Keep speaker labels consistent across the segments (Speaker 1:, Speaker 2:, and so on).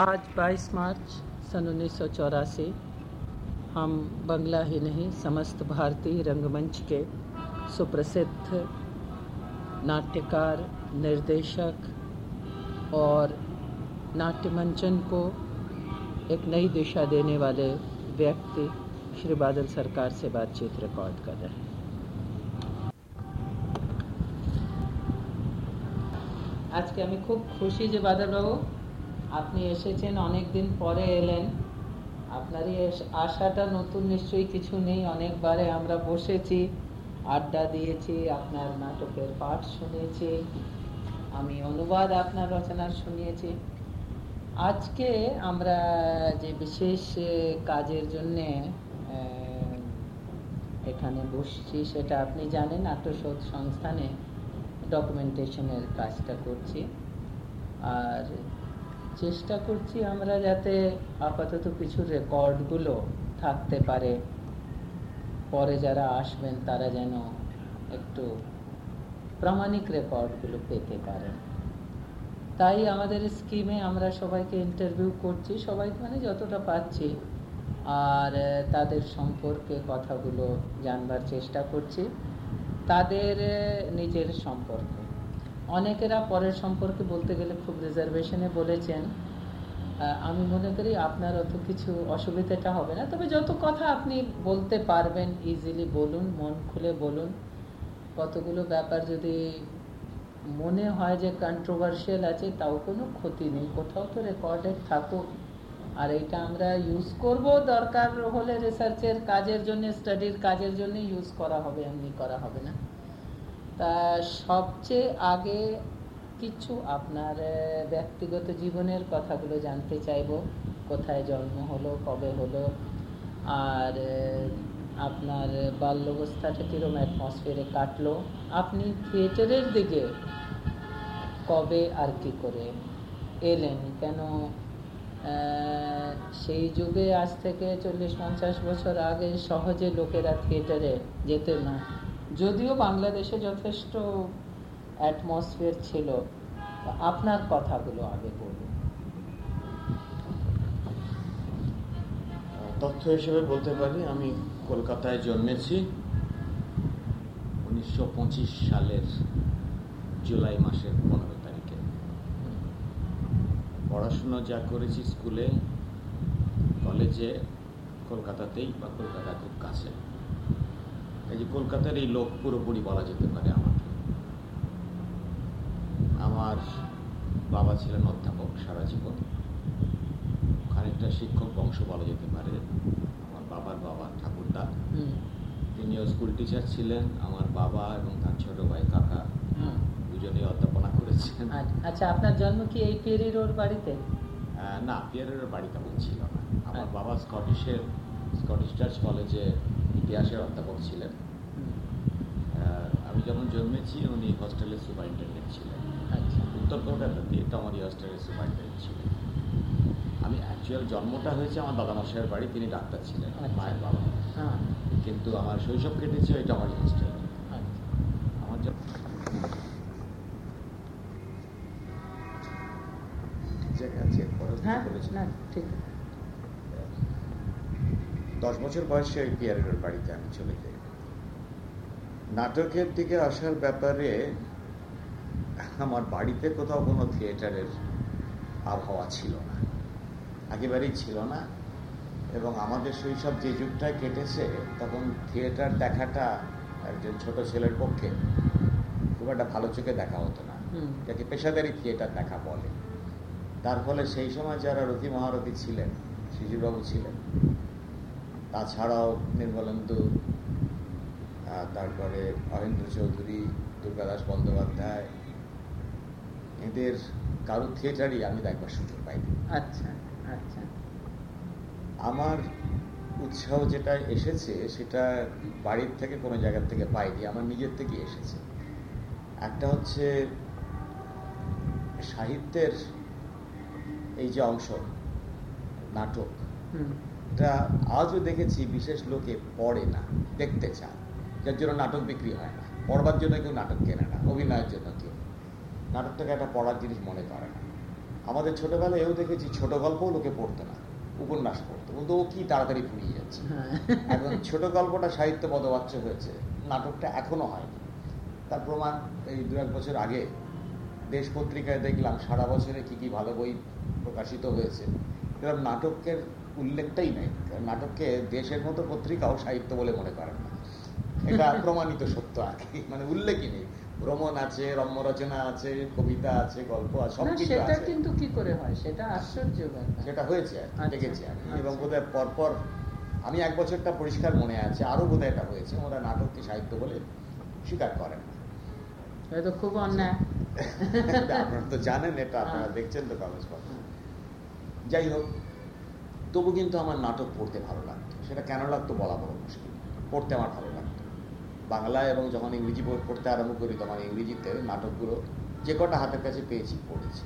Speaker 1: आज 22 मार्च सन उन्नीस हम बंगला ही नहीं समस्त भारतीय रंगमंच के सुप्रसिद्ध नाट्यकार निर्देशक और नाट्य मंचन को एक नई दिशा देने वाले व्यक्ति श्री बादल सरकार से बातचीत रिकॉर्ड कर रहे हैं আজকে আমি খুব খুশি যে বাদলবাবু আপনি এসেছেন অনেক দিন পরে এলেন। আপনারই আশাটা নতুন নিশ্চয়ই কিছু নেই। অনেকবারে আমরা বসেছি, আড্ডা দিয়েছি, আপনার নাটকের পাঠ শুনেছি, আমি অনুবাদ আপনার রচনার শুনিয়েছি। আজকে আমরা যে বিশেষ কাজের জন্যে এখানে বসছি, সেটা আপনি জানেন নাট্যশোধ সংস্থানে ডকুমেন্টেশনের কাজটা করছি। আর চেষ্টা করছি আমরা যাতে আপাতত কিছু রেকর্ডগুলো থাকতে পারে। পরে যারা আসবেন তারা যেন একটু প্রামাণিক রেকর্ডগুলো পেতে পারেন। তাই আমাদের স্কিমে আমরা সবাইকে ইন্টারভিউ করছি, সবাই মানে যতটা পাচ্ছি আর তাদের সম্পর্কে কথাগুলো জানবার চেষ্টা করছি। তাদের নিজের সম্পর্কে। অনেকেরা পরের সম্পর্কে বলতে গেলে খুব রিজার্ভেশনে বলেছেন। আমি মনে করি আপনার অত কিছু অসুবিধাটা হবে না। তবে যত কথা আপনি বলতে পারবেন ইজিলি বলুন, মন খুলে বলুন। কতগুলো ব্যাপার যদি মনে হয় যে কন্ট্রোভার্সিয়াল আছে, তাও কোনো ক্ষতি নেই। কোথাও তো রেকর্ডেড থাকুক। আর এটা আমরা ইউজ করব, দরকার হলে রিসার্চের কাজের জন্য স্টাডির কাজের জন্য ইউজ করা হবে, এমনি করা হবে না। সবচেয়ে আগে কিছু আপনার ব্যক্তিগত জীবনের কথাগুলো জানতে চাইব। কোথায় জন্ম হলো, কবে হলো, আর আপনার বাল্যবস্থাটা কীরকম অ্যাটমসফিয়ারে কাটলো। আপনি থিয়েটারের দিকে কবে আর কি করে এলেন? কেন সেই যুগে আজ থেকে চল্লিশ পঞ্চাশ বছর আগে সহজে লোকেরা থিয়েটারে যেতে না। যদিও বাংলাদেশে যথেষ্ট অ্যাটমসফিয়ার ছিল, আপনার কথাগুলো আগে বলুন।
Speaker 2: তথ্য হিসেবে বলতে পারি, আমি কলকাতায় জন্মেছি উনিশশো পঁচিশ সালের জুলাই মাসের পনেরো তারিখে। পড়াশুনো যা করেছি স্কুলে, কলেজে, কলকাতাতেই বা কলকাতা খুব কাছে। যে কলকাতার এই লোক পুরোপুরি বলা যেতে পারে আমার আমার বাবা ছিলেন অধ্যাপক সারা জীবন। খানিকটা শিক্ষক বংশ বলা যেতে পারে। আমার বাবার বাবা ঠাকুরদা। তিনিও স্কুল টিচার ছিলেন। আমার বাবা এবং তার ছোট ভাই কাকা দুজনেই অধ্যাপনা করেছেন।
Speaker 1: আচ্ছা আপনার জন্ম কি এই পিয়ারি রোড বাড়িতে?
Speaker 2: না পিয়ারি রোড বাড়ি তেমন ছিল না। আমার বাবা স্কটিশের স্কটিশ চার্চ কলেজে ইতিহাসের অধ্যাপক ছিলেন। যখন জন্মেছি উনি হস্টেলের সুপারিনটেন্ডেন্ট ছিলেন।
Speaker 1: আচ্ছা।
Speaker 2: উত্তর কলকাতাতে এটা আমার হস্টেলের সুপারিনটেন্ডেন্ট ছিলেন। আমি অ্যাকচুয়াল জন্মটা হয়েছে আমার দাদামশাইয়ের বাড়ি তিনি ডাক্তার ছিলেন মায়ের বাবা। কিন্তু আমার শৈশব কেটেছে এটা আমার হস্টেল আমার দশ বছর বয়সে ওই পিয়ারের বাড়িতে আমি চলে যাই। নাটকের দিকে আসার ব্যাপারে আমার বাড়িতে কোথাও কোনো থিয়েটারের আবহাওয়া ছিল না। একেবারেই ছিল না। এবং আমাদের শৈশব যে যুগটায় কেটেছে তখন থিয়েটার দেখাটা একজন ছোট ছেলের পক্ষে খুব একটা ভালো চোখে দেখা হতো না। যাকে পেশাদারি থিয়েটার দেখা বলে। তার ফলে সেই সময় যারা রথি মহারথী ছিলেন শিশিরবাবু ছিলেন তাছাড়াও নির্মলেন্দু তারপরে অরেন্দ্র চৌধুরী দুর্গাদাস বন্দ্যোপাধ্যায় এদের কারও থিয়েটারই আমি দেখবার সুযোগ পাইনি।
Speaker 1: আচ্ছা আচ্ছা।
Speaker 2: আমার উৎসাহ যেটা এসেছে সেটা বাড়ির থেকে কোনো জায়গার থেকে পাইনি আমার নিজের থেকে এসেছে। একটা হচ্ছে সাহিত্যের এই যে অংশ নাটক এটা আজও দেখেছি বিশেষ লোকে পড়ে না দেখতে চায়। যার জন্য নাটক বিক্রি হয় না। পড়বার জন্য কেউ নাটক কেনে না অভিনয়ের জন্য কেউ। নাটকটাকে একটা পড়ার জিনিস মনে করে না। আমাদের ছোটবেলায় এও দেখেছি ছোট গল্পও লোকে পড়তো না উপন্যাস পড়তো বলতো ও কি তাড়াতাড়ি ফুরিয়ে যাচ্ছে।
Speaker 1: হ্যাঁ।
Speaker 2: এখন ছোট গল্পটা সাহিত্য পদবাচ্য হয়েছে নাটকটা এখনও হয়নি। তার প্রমাণ এই দু এক বছর আগে দেশ পত্রিকায় দেখলাম সারা বছরে কি কি ভালো বই প্রকাশিত হয়েছে। এরকম নাটকের উল্লেখটাই নেই কারণ নাটককে দেশের মতো পত্রিকাও সাহিত্য বলে মনে করেন না। এটা প্রমাণিত সত্য আর কি মানে উল্লেখই নেই। ভ্রমণ আছে রম্য রচনা আছে কবিতা আছে গল্প আছে
Speaker 1: সেটা কিন্তু কি করে হয়? সেটা আশ্চর্য
Speaker 2: সেটা হয়েছে
Speaker 1: আচ্ছা,
Speaker 2: দেখেছি আমি।
Speaker 1: আচ্ছা।
Speaker 2: এবং বোধহয় পরপর আমি এক বছরটা পরিষ্কার মনে আছে আরও বোধহয় এটা হয়েছে। ওরা নাটককে সাহিত্য বলে স্বীকার করেন।
Speaker 1: এটা খুব অন্যায়।
Speaker 2: আপনারা তো জানেন এটা আপনারা
Speaker 1: হ্যাঁ।
Speaker 2: দেখছেন তো কাগজপত্র। যাই হোক তবু কিন্তু আমার নাটক পড়তে ভালো লাগতো। সেটা কেন লাগতো বলা বড় মুশকিল। পড়তে আমার ভালো বাংলা এবং যখন ইংরেজি বই পড়তে আরম্ভ করি তখন ইংরেজিতে নাটকগুলো যে কটা হাতের কাছে পেয়েছি পড়েছি।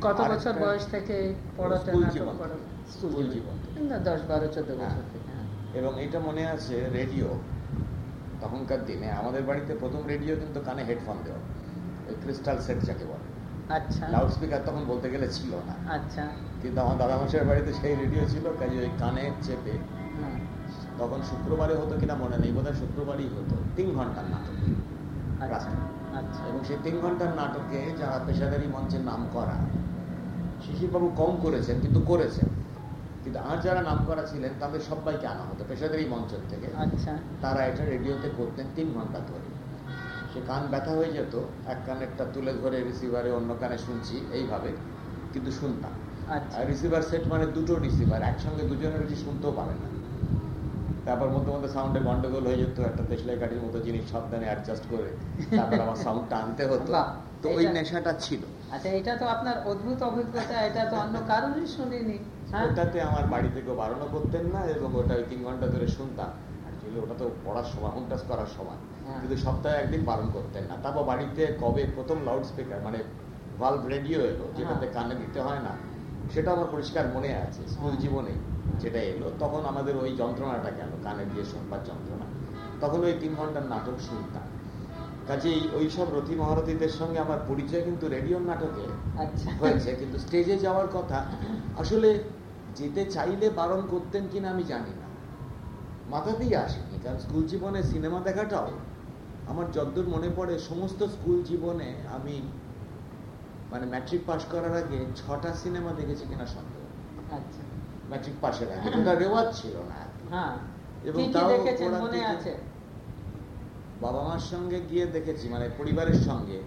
Speaker 1: কত বছর বয়স থেকে পড়াতে
Speaker 2: স্কুল
Speaker 1: নাটক
Speaker 2: জীবন।
Speaker 1: দশ বারো চোদ্দ
Speaker 2: হ্যাঁ।
Speaker 1: বছর থেকে হ্যাঁ।
Speaker 2: এবং এটা মনে আছে রেডিও তখনকার দিনে। আমাদের বাড়িতে প্রথম রেডিও কিন্তু কানে হেডফোন দেওয়া। ওই ক্রিস্টাল সেট যাকে বলে।
Speaker 1: আচ্ছা।
Speaker 2: লাউড স্পিকার তখন বলতে গেলে ছিল না।
Speaker 1: আচ্ছা।
Speaker 2: কিন্তু আমার দাদা মশাইয়ের বাড়িতে সেই রেডিও ছিল কাজে ওই কানে চেপে তখন শুক্রবারে হতো কিনা মনে নেই বোধহয় শুক্রবারই হতো তিন ঘণ্টার নাটক।
Speaker 1: আচ্ছা। আচ্ছা।
Speaker 2: এবং সেই তিন ঘণ্টার নাটকে যারা পেশাদারি মঞ্চের নাম করা শিশিরবাবু কম করেছেন কিন্তু করেছেন। কিন্তু আর যারা নাম করা ছিলেন তাদের সবাইকে আনা হতো পেশাদারি মঞ্চের থেকে।
Speaker 1: আচ্ছা।
Speaker 2: তারা এটা রেডিওতে করতেন তিন ঘণ্টা ধরে। সে কান ব্যথা হয়ে যেত এক কানেরটা তুলে ধরে রিসিভারে অন্য কানে শুনছি এইভাবে কিন্তু শুনতাম। আর রিসিভার সেট মানে দুটো রিসিভার একসঙ্গে দুজনের বেশি শুনতেও পারে না। তারপর মধ্যে মধ্যে সাউন্ডে গন্ডগোল হয়ে যেত একটা দেশলাই কাঠির মতো জিনিস সাবধানে অ্যাডজাস্ট করে তারপর আবার সাউন্ডটা আনতে হতো। তো ওই নেশাটা ছিল।
Speaker 1: আচ্ছা এটা তো আপনার অদ্ভুত অভিজ্ঞতা এটা তো অন্য কারণই শুনিনি হ্যাঁ?
Speaker 2: ওটাতে আমার বাড়ি থেকে বারণও করতেন না এবং ওটা ওই তিন ঘণ্টা ধরে শুনতাম। অ্যাকচুয়ালি ওটা তো পড়ার সময় হোম করার সময়।
Speaker 1: হ্যাঁ।
Speaker 2: কিন্তু সপ্তাহে একদিন বারণ করতেন না। তারপর বাড়িতে কবে প্রথম লাউড স্পিকার মানে ভাল্ব রেডিও এলো যেটাতে
Speaker 1: হ্যাঁ।
Speaker 2: কানে দিতে হয় না সেটা আমার পরিষ্কার মনে আছে স্কুল জীবনে যেটা এলো তখন আমাদের ওই যন্ত্রণাটা গেল কানে দিয়ে শুনবার যন্ত্রণা। তখন ওই তিন ঘণ্টার নাটক শুনতাম। কাজেই ওই সব রথী মহারথীদের সঙ্গে আমার পরিচয় কিন্তু রেডিওর নাটকে
Speaker 1: আচ্ছা।
Speaker 2: হয়েছে। কিন্তু স্টেজে যাওয়ার কথা আসলে যেতে চাইলে বারণ করতেন কিনা আমি জানি না। মাথাতেই আসেনি কারণ স্কুল জীবনে সিনেমা দেখাটাও আমার যদ্দূর মনে পড়ে সমস্ত স্কুল জীবনে আমি মানে ম্যাট্রিক পাশ করার আগে ছটা সিনেমা দেখেছি কিনা সন্দেহ।
Speaker 1: আচ্ছা।
Speaker 2: ম্যাট্রিক পাশের আগে ওটা রেওয়াজ ছিল না
Speaker 1: হ্যাঁ
Speaker 2: এবং তাও বাবা মার সঙ্গে গিয়ে দেখেছি মানে পরিবারের সঙ্গে।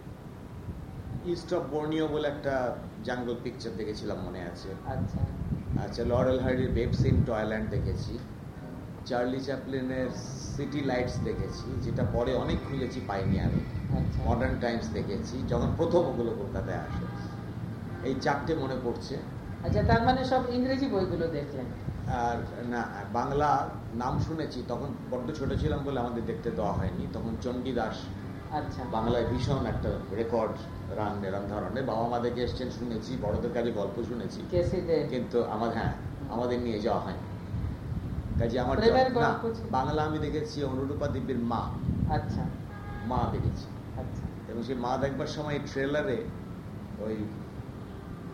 Speaker 2: ইস্ট অফ বর্নিও বলে একটা জাঙ্গল পিকচার দেখেছিলাম মনে আছে।
Speaker 1: আচ্ছা।
Speaker 2: আচ্ছা লরেল হার্ডির বেবস ইন টয়ল্যান্ড দেখেছি। চার্লি চ্যাপলিনের সিটি লাইটস দেখেছি যেটা পরে অনেক খুলেছি পাইনি আমি।
Speaker 1: আচ্ছা।
Speaker 2: মডার্ন টাইমস দেখেছি যখন প্রথম ওগুলো কলকাতায় আসে। এই চারটে মনে পড়ছে।
Speaker 1: আচ্ছা তার মানে সব ইংরেজি বইগুলো দেখলেন?
Speaker 2: আর না বাংলা নাম শুনেছি তখন বড্ড ছোট ছিলাম বলে আমাদের দেখতে দেওয়া হয়নি। তখন চণ্ডীদাস
Speaker 1: আচ্ছা।
Speaker 2: বাংলায় ভীষণ একটা রেকর্ড রান এরম ধরনের। বাবা মা দেখে এসছেন শুনেছি বড়দের কাছে গল্প শুনেছি। কিন্তু আমার হ্যাঁ আমাদের নিয়ে যাওয়া হয়নি। কাজে আমার। বাংলা আমি দেখেছি অনুরূপা দেবীর মা।
Speaker 1: আচ্ছা।
Speaker 2: মা দেখেছি।
Speaker 1: আচ্ছা।
Speaker 2: এবং সেই মা দেখবার সময় ট্রেলারে ওই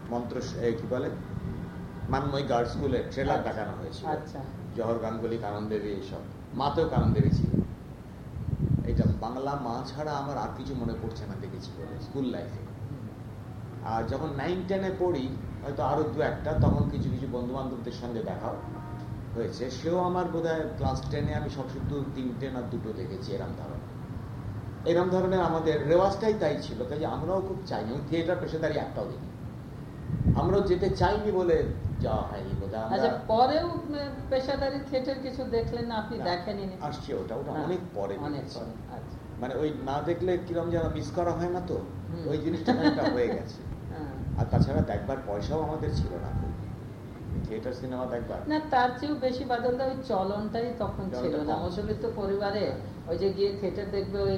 Speaker 2: মন্ত্র কি বলে? মানময় গার্লস স্কুলের ট্রেলার
Speaker 1: আচ্ছা,
Speaker 2: দেখানো হয়েছিল।
Speaker 1: আচ্ছা।
Speaker 2: জহর গাঙ্গুলি কানন দেবী এইসব। মাতেও কানন দেবী ছিল। এটা বাংলা মা ছাড়া আমার আর কিছু মনে পড়ছে না দেখেছি বলে স্কুল লাইফে আর যখন নাইন টেনে পড়ি হয়তো আরও দু একটা তখন কিছু কিছু বন্ধু বান্ধবদের সঙ্গে দেখা হয়েছে। সেও আমার বোধ হয় ক্লাস টেনে আমি সব শুধু তিনটে না দুটো দেখেছি এরম ধরনের। এরম ধরনের আমাদের রেওয়াজটাই তাই ছিল তাই আমরাও খুব চাইনি। থিয়েটার পেশাদারি একটাও দেখি আমরাও যেতে চাইনি বলে যাওয়া হয়নি হয়
Speaker 1: আচ্ছা পরেও পেশাদারি থিয়েটার কিছু দেখলেন না আপনি
Speaker 2: না,
Speaker 1: দেখেনি
Speaker 2: আসছে ওটা ওটা অনেক পরে
Speaker 1: অনেক পরে আচ্ছা।
Speaker 2: মানে ওই না দেখলে কিরম যেন মিস করা হয় না তো? ওই জিনিসটা খানিকটা হয়ে গেছে।
Speaker 1: হ্যাঁ।
Speaker 2: আর তাছাড়া দেখবার পয়সাও আমাদের ছিল না থিয়েটার সিনেমা দেখবার।
Speaker 1: না তার চেয়েও বেশি বাদলদা ওই চলনটাই তখন ছিল না। মধ্যবিত্ত পরিবারে ওই যে গিয়ে থিয়েটার দেখবে ওই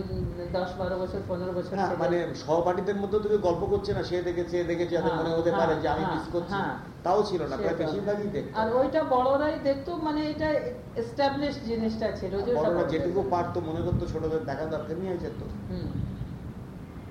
Speaker 1: দশ বারো বছর পনেরো বছর
Speaker 2: না মানে সহপাঠীদের মধ্যে তো কেউ গল্প করছে না সে দেখেছে দেখেছে
Speaker 1: হ্যাঁ,
Speaker 2: মনে হতে
Speaker 1: হ্যাঁ,
Speaker 2: পারে যে আমি
Speaker 1: হ্যাঁ,
Speaker 2: মিস করছি
Speaker 1: হ্যাঁ।
Speaker 2: তাও ছিল না প্রায়। বেশিরভাগই দেখতো
Speaker 1: আর ওইটা বড়রাই দেখতো মানে এটা এস্টাবলিশ জিনিসটা ছিল
Speaker 2: বড়রা যেটুকু পারতো মনে করতো ছোটদের দেখা দরকার নিয়ে যেত
Speaker 1: হুম।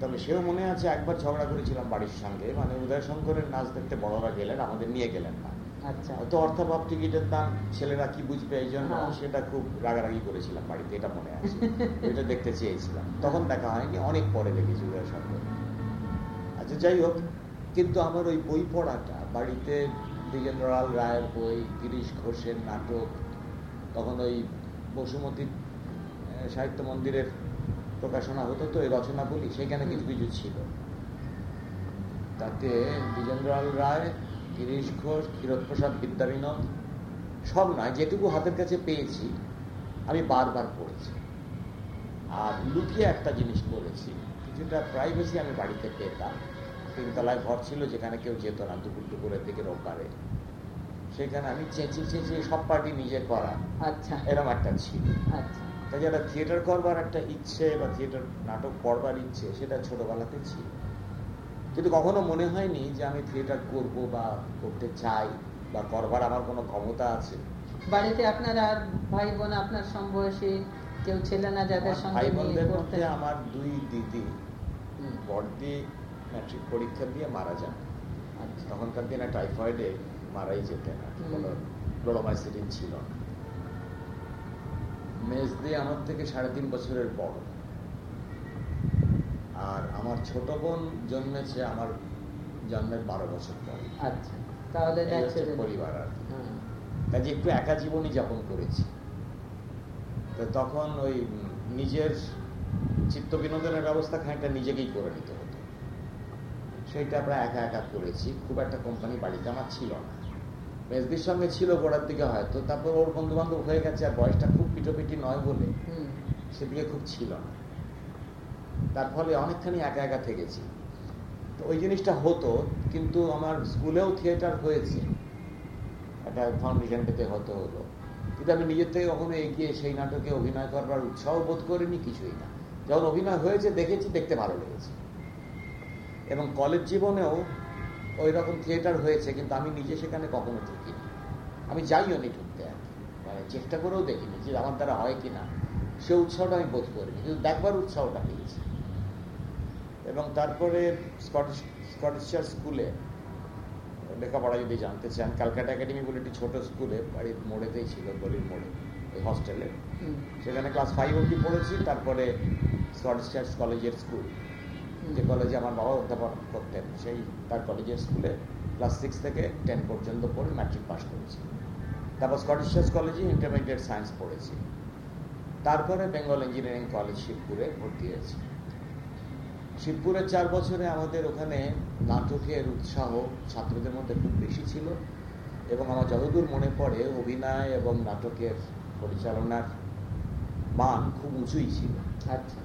Speaker 2: তবে সেও মনে আছে একবার ঝগড়া করেছিলাম বাড়ির সঙ্গে মানে উদয় শঙ্করের নাচ দেখতে বড়রা গেলেন আমাদের নিয়ে গেলেন না
Speaker 1: আচ্ছা।
Speaker 2: হয়তো অর্থাভাব টিকিটের দাম ছেলেরা কি বুঝবে এই জন্য
Speaker 1: হ্যাঁ।
Speaker 2: সেটা খুব রাগারাগি করেছিলাম বাড়িতে এটা মনে আছে। এটা দেখতে চেয়েছিলাম। তখন দেখা হয়নি অনেক পরে দেখেছি উদয় শঙ্কর আচ্ছা যাই হোক কিন্তু আমার ওই বই পড়াটা বাড়িতে দ্বিজেন্দ্রলাল রায়ের বই গিরিশ ঘোষের নাটক তখন ওই বসুমতী সাহিত্য মন্দিরের প্রকাশনা হতো তো এই রচনাগুলি সেখানে কিছু কিছু ছিল। তাতে দ্বিজেন্দ্রলাল রায় গিরিশ ঘোষ ক্ষীরোৎপ্রসাদ বিদ্যাবিনোদ সব নয় যেটুকু হাতের কাছে পেয়েছি আমি বারবার পড়েছি। আর লুকিয়ে একটা জিনিস করেছি কিছুটা প্রাইভেসি আমি বাড়িতে পেতাম। তিনতলায় ঘর ছিল যেখানে কেউ যেত না দুপুর দুপুরের দিকে রোববারে। সেখানে আমি চেঁচিয়ে চেঁচিয়ে সব পার্টি নিজে করা
Speaker 1: আচ্ছা।
Speaker 2: এরকম একটা ছিল।
Speaker 1: আচ্ছা।
Speaker 2: তাই যারা থিয়েটার করবার একটা ইচ্ছে বা থিয়েটার নাটক করবার ইচ্ছে সেটা ছোটবেলাতে ছিল। কিন্তু কখনো মনে হয়নি যে আমি থিয়েটার করব বা করতে চাই বা করবার আমার কোনো ক্ষমতা আছে।
Speaker 1: বাড়িতে আপনার আর ভাই বোন আপনার সমবয়সী কেউ ছিল না যাদের সঙ্গে
Speaker 2: ভাই বোনদের মধ্যে আমার দুই দিদি বড়দি ম্যাট্রিক পরীক্ষা দিয়ে মারা যান।
Speaker 1: আচ্ছা।
Speaker 2: তখনকার দিনে টাইফয়েডে মারাই যেতেন আর। কোনো ব্লোমাইসিডিন ছিল না। মেজদি আমার থেকে সাড়ে তিন বছরের বড়। ছোট বোন জন্মেছে আমার জন্মের বারো বছর পরে।
Speaker 1: আচ্ছা তাহলে
Speaker 2: পরিবার আর।
Speaker 1: হ্যাঁ।
Speaker 2: কাজে একটু একা জীবনই যাপন করেছি। তো তখন ওই নিজের চিত্ত বিনোদনের ব্যবস্থা খানিকটা নিজেকেই করে নিতে হতো। সেইটা প্রায় একা একা করেছি। খুব একটা কোম্পানি বাড়িতে আমার ছিল না। মেজদির সঙ্গে ছিল গোড়ার দিকে হয়তো তারপর ওর বন্ধু বান্ধব হয়ে গেছে আর বয়সটা খুব পিটোপিটি নয় বলে সেদিকে খুব ছিল না। তার ফলে অনেকখানি একা একা থেকেছি। তো ওই জিনিসটা হতো, কিন্তু আমার স্কুলেও থিয়েটার হয়েছে। একটা ফাউন্ডেশন পেতে হতো হলো। কিন্তু আমি নিজের থেকে কখনো এগিয়ে সেই নাটকে অভিনয় করবার উৎসাহ বোধ করিনি, কিছুই না। যখন অভিনয় হয়েছে, দেখেছি, দেখতে ভালো লেগেছে। এবং কলেজ জীবনেও ওই রকম থিয়েটার হয়েছে, কিন্তু আমি নিজে সেখানে কখনো ঢুকিনি। আমি যাইও নি ঢুকতে আর কি। মানে চেষ্টা করেও দেখিনি যে আমার দ্বারা হয় কিনা, সে উৎসাহটা আমি বোধ করিনি। কিন্তু দেখবার উৎসাহটা পেয়েছি। এবং তারপরে স্কটিশ স্কটিশ স্কুলে লেখাপড়া যদি জানতে চান ক্যালকাটা একাডেমি বলে একটি ছোট স্কুলে বাড়ির মোড়েতেই ছিল গলির মোড়ে ওই হস্টেলে সেখানে ক্লাস ফাইভ অব্দি পড়েছি তারপরে স্কটিশ চার্চ কলেজের স্কুল যে কলেজে আমার বাবা অধ্যাপন করতেন সেই তার কলেজের স্কুলে ক্লাস সিক্স থেকে টেন পর্যন্ত পড়ে ম্যাট্রিক পাস করেছি। তারপর স্কটিশ চার্চ কলেজে ইন্টারমিডিয়েট সায়েন্স পড়েছি। তারপরে বেঙ্গল ইঞ্জিনিয়ারিং কলেজ শিবপুরে ভর্তি হয়েছি। শিবপুরের চার বছরে আমাদের ওখানে নাটকের উৎসাহ ছাত্রদের মধ্যে খুব বেশি ছিল এবং আমার যতদূর মনে পড়ে অভিনয় এবং নাটকের পরিচালনার মান খুব উঁচুই ছিল।
Speaker 1: আচ্ছা।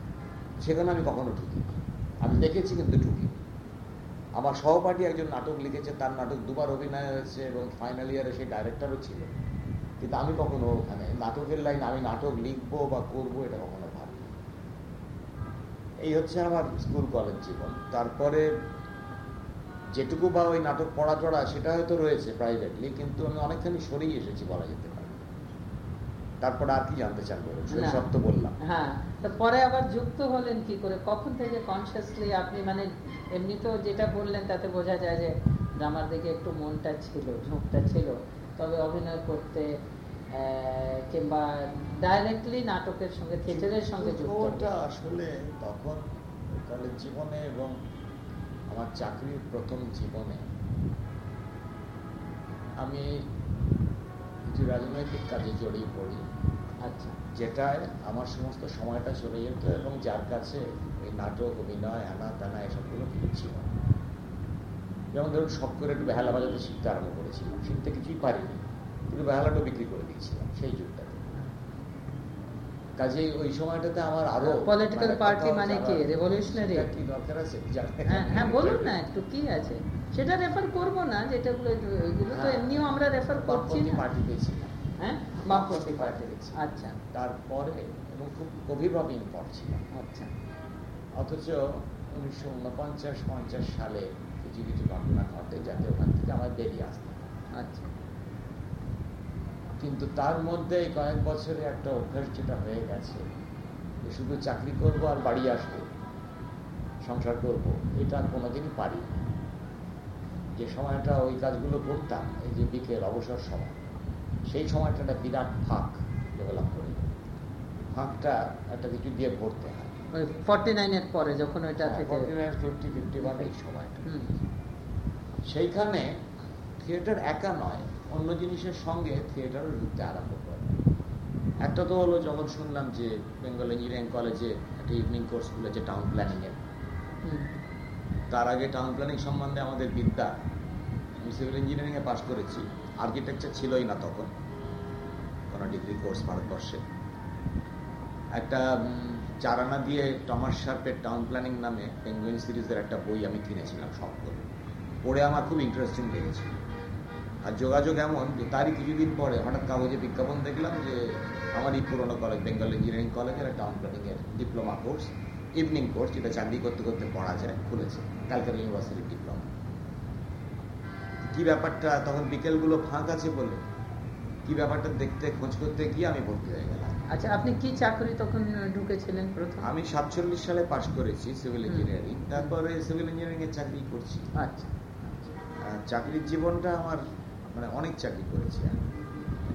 Speaker 2: সেখানে আমি কখনো ঢুকি আমি দেখেছি কিন্তু ঢুকি আমার সহপাঠী একজন নাটক লিখেছে তার নাটক দুবার অভিনয় হয়েছে এবং ফাইনাল ইয়ারে সেই ডাইরেক্টরও ছিল। কিন্তু আমি কখনো ওখানে নাটকের লাইন আমি নাটক লিখব বা করব এটা কখনো এই হচ্ছে আমার স্কুল কলেজ জীবন। তারপরে যেটুকু বা ওই নাটক পড়া টড়া সেটা হয়তো রয়েছে প্রাইভেটলি কিন্তু আমি অনেকখানি সরেই এসেছি বলা যেতে পারে। তারপরে আর কি জানতে চান বলুন সব তো বললাম।
Speaker 1: হ্যাঁ তো পরে আবার যুক্ত হলেন কি করে? কখন থেকে কনসিয়াসলি আপনি মানে এমনি তো যেটা বললেন তাতে বোঝা যায় যে ড্রামার দিকে একটু মনটা ছিল ঝোঁকটা ছিল। তবে অভিনয় করতে কিংবা ডাইরেক্টলি নাটকের সঙ্গে থিয়েটারের সঙ্গে যুক্ত
Speaker 2: ওটা আসলে তখন কলেজ জীবনে এবং আমার চাকরির প্রথম জীবনে আমি কিছু রাজনৈতিক কাজে জড়িয়ে পড়ি।
Speaker 1: আচ্ছা।
Speaker 2: যেটায় আমার সমস্ত সময়টা চলে যেত এবং যার কাছে এই নাটক অভিনয় আনা টানা এসবগুলো কিছু ছিল। যেমন ধরুন শখ করে একটু বেহালা বাজাতে শিখতে আরম্ভ করেছিলাম শিখতে কিছুই পারিনি। কিন্তু বেহালাটা বিক্রি করে দিয়েছিলাম সেই যুগটাতে কাজেই ওই সময়টাতে আমার আরও
Speaker 1: Political
Speaker 2: মানে
Speaker 1: party মানে কি?
Speaker 2: সেটা কি দরকার আছে? জানতে?
Speaker 1: হ্যাঁ হ্যাঁ বলুন না একটু কি আছে? সেটা রেফার করব না যেটাগুলো ওইগুলো তো
Speaker 2: হ্যাঁ।
Speaker 1: এমনিও আমরা রেফার করছি না।
Speaker 2: পার্টি পেয়েছিলাম।
Speaker 1: হ্যাঁ?
Speaker 2: বামপন্থী পার্টি
Speaker 1: পার্টি
Speaker 2: পেয়েছি
Speaker 1: আচ্ছা।
Speaker 2: তারপরে এবং খুব গভীরভাবে ইনভলভ ছিলাম
Speaker 1: আচ্ছা।
Speaker 2: অথচ উনিশশো উনপঞ্চাশ পঞ্চাশ সালে কিছু কিছু ঘটনা ঘটে যাতে ওখান থেকে আমার বেরিয়ে আসতে।
Speaker 1: আচ্ছা।
Speaker 2: কিন্তু তার মধ্যে কয়েক বছরে একটা অভ্যাস যেটা হয়ে গেছে যে শুধু চাকরি করব আর বাড়ি আসব সংসার করব এটা কোনোদিনই পারি যে সময়টা ওই কাজগুলো করতাম এই যে বিকেল অবসর সময় সেই সময়টা একটা বিরাট ফাঁক ডেভেলপ করে। ফাঁকটা একটা কিছু দিয়ে ভরতে হয়।
Speaker 1: ফর্টি নাইনের পরে যখন ওইটা
Speaker 2: ফিফটি ফিফটি ওয়ান এই সময়টা।
Speaker 1: হুম,
Speaker 2: সেইখানে থিয়েটার একা নয় অন্য জিনিসের সঙ্গে থিয়েটারও ঢুকতে আরম্ভ করে একটা তো হলো যখন শুনলাম যে বেঙ্গল ইঞ্জিনিয়ারিং কলেজে একটা ইভিনিং কোর্স খুলেছে টাউন প্ল্যানিংয়ের তার আগে টাউন প্ল্যানিং সম্বন্ধে আমাদের বিদ্যা আমি সিভিল ইঞ্জিনিয়ারিংয়ে পাশ করেছি। আর্কিটেকচার ছিলই না তখন কোনো ডিগ্রি কোর্স ভারতবর্ষে। একটা চারানা দিয়ে টমাস শার্পের টাউন প্ল্যানিং নামে পেঙ্গুইন সিরিজের একটা বই আমি কিনেছিলাম সব করে। পড়ে আমার খুব ইন্টারেস্টিং লেগেছিল। আর যোগাযোগ এমন যে তারই কিছুদিন পরে হঠাৎ কাগজে বিজ্ঞাপন দেখলাম যে আমারই পুরনো কলেজ বেঙ্গল ইঞ্জিনিয়ারিং কলেজের টাউন প্ল্যানিংয়ের ডিপ্লোমা কোর্স ইভিনিং কোর্স যেটা চাকরি করতে করতে পড়া যায় খুলেছে ক্যালকাটা ইউনিভার্সিটির ডিপ্লোমা কি ব্যাপারটা তখন বিকেলগুলো ফাঁক আছে বলে? কি ব্যাপারটা দেখতে খোঁজ করতে গিয়ে আমি ভর্তি হয়ে গেলাম।
Speaker 1: আচ্ছা আপনি কি চাকরি তখন ঢুকেছিলেন প্রথম?
Speaker 2: আমি সাতচল্লিশ সালে পাশ করেছি সিভিল ইঞ্জিনিয়ারিং তারপরে সিভিল ইঞ্জিনিয়ারিং এর চাকরি করছি।
Speaker 1: আচ্ছা।
Speaker 2: আর চাকরির জীবনটা আমার মানে অনেক চাকরি করেছি আমি।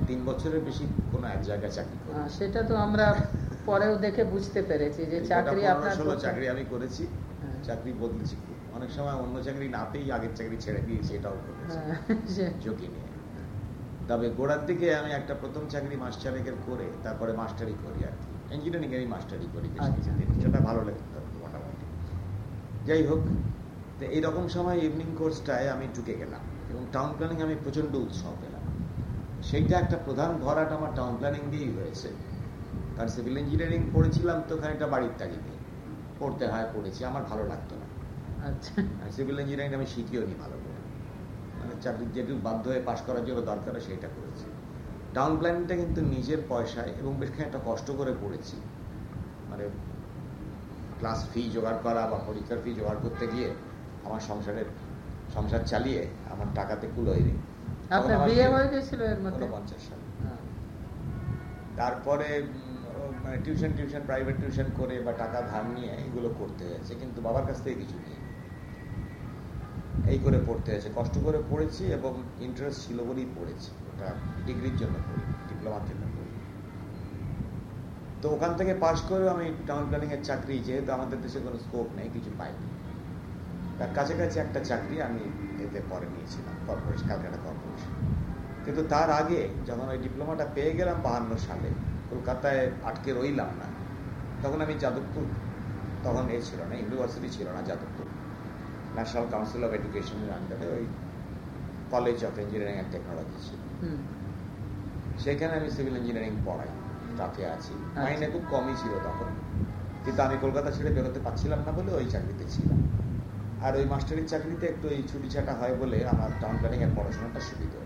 Speaker 2: তিন বছরের বেশি কোনো এক জায়গায় চাকরি করি
Speaker 1: সেটা তো আমরা পরেও দেখে বুঝতে পেরেছি যে চাকরি আপনার
Speaker 2: ষোলো চাকরি আমি করেছি
Speaker 1: হ্যাঁ।
Speaker 2: চাকরি বদলেছি অনেক সময় অন্য চাকরি না পেয়েই আগের চাকরি ছেড়ে দিয়েছি এটাও করেছি।
Speaker 1: হ্যাঁ,
Speaker 2: ঝুঁকি নিয়ে। তবে গোড়ার দিকে আমি একটা প্রথম চাকরি মাস চারেকের করে তারপরে মাস্টারি করি আর কি। ইঞ্জিনিয়ারিং আমি মাস্টারি করি বেশ
Speaker 1: আচ্ছা।
Speaker 2: কিছুদিন সেটা ভালো লাগতো মোটামুটি। যাই হোক তো এইরকম সময় ইভিনিং কোর্সটায় আমি ঢুকে গেলাম। টাউন প্ল্যানিং আমি প্রচণ্ড উৎসাহ পেলাম। সেইটা একটা প্রধান ভরাট আমার টাউন প্ল্যানিং দিয়েই হয়েছে। কারণ সিভিল ইঞ্জিনিয়ারিং পড়েছিলাম তো খানিকটা বাড়ির তাগিদে। পড়তে হয় পড়েছি আমার ভালো লাগতো না।
Speaker 1: আচ্ছা।
Speaker 2: সিভিল ইঞ্জিনিয়ারিং আমি শিখিও নি ভালো করে। মানে চাকরি যেটুকু বাধ্য হয়ে পাশ করার জন্য দরকার হয় সেটা করেছি। টাউন প্ল্যানিংটা কিন্তু নিজের পয়সায় এবং বেশ খানিকটা কষ্ট করে পড়েছি মানে ক্লাস ফি জোগাড় করা বা পরীক্ষার ফি জোগাড় করতে গিয়ে আমার সংসারের সংসার চালিয়ে আমার টাকাতে কুলোয়নি
Speaker 1: আপনার বিয়ে হয়ে গেছিল এর মধ্যে?
Speaker 2: সালে।
Speaker 1: হ্যাঁ।
Speaker 2: তারপরে মানে টিউশন টিউশন প্রাইভেট টিউশন করে বা টাকা ধার নিয়ে এগুলো করতে হয়েছে কিন্তু বাবার কাছ থেকে কিছু নিয়ে এই করে পড়তে হয়েছে। কষ্ট করে পড়েছি এবং ইন্টারেস্ট ছিল বলেই পড়েছি। ওটা ডিগ্রির জন্য পড়ি ডিপ্লোমার জন্য পড়ি। তো ওখান থেকে পাশ করেও আমি টাউন প্ল্যানিং এর চাকরি যেহেতু আমাদের দেশে কোনো স্কোপ নেই কিছু পাইনি। তার কাছাকাছি একটা চাকরি আমি এতে পরে নিয়েছিলাম কর্পোরেশন ক্যালকাটা কর্পোরেশন কিন্তু তার আগে যখন ওই ডিপ্লোমাটা পেয়ে গেলাম বাহান্ন সালে কলকাতায় আটকে রইলাম না তখন আমি যাদবপুর তখন এ ছিল না ইউনিভার্সিটি ছিল না যাদবপুর। ন্যাশনাল কাউন্সিল অফ এডুকেশনের আন্ডারে ওই college of engineering and technology ছিল। সেখানে আমি সিভিল ইঞ্জিনিয়ারিং পড়াই তাতে আছি। মাইনে খুব কমই ছিল তখন। কিন্তু আমি কলকাতা ছেড়ে বেরোতে পারছিলাম না বলে ওই চাকরিতে ছিলাম। আর ওই মাস্টারির চাকরিতে একটু এই ছুটি ছাটা হয় বলে আমার টাউন প্ল্যানিং এর পড়াশোনাটা সুবিধা।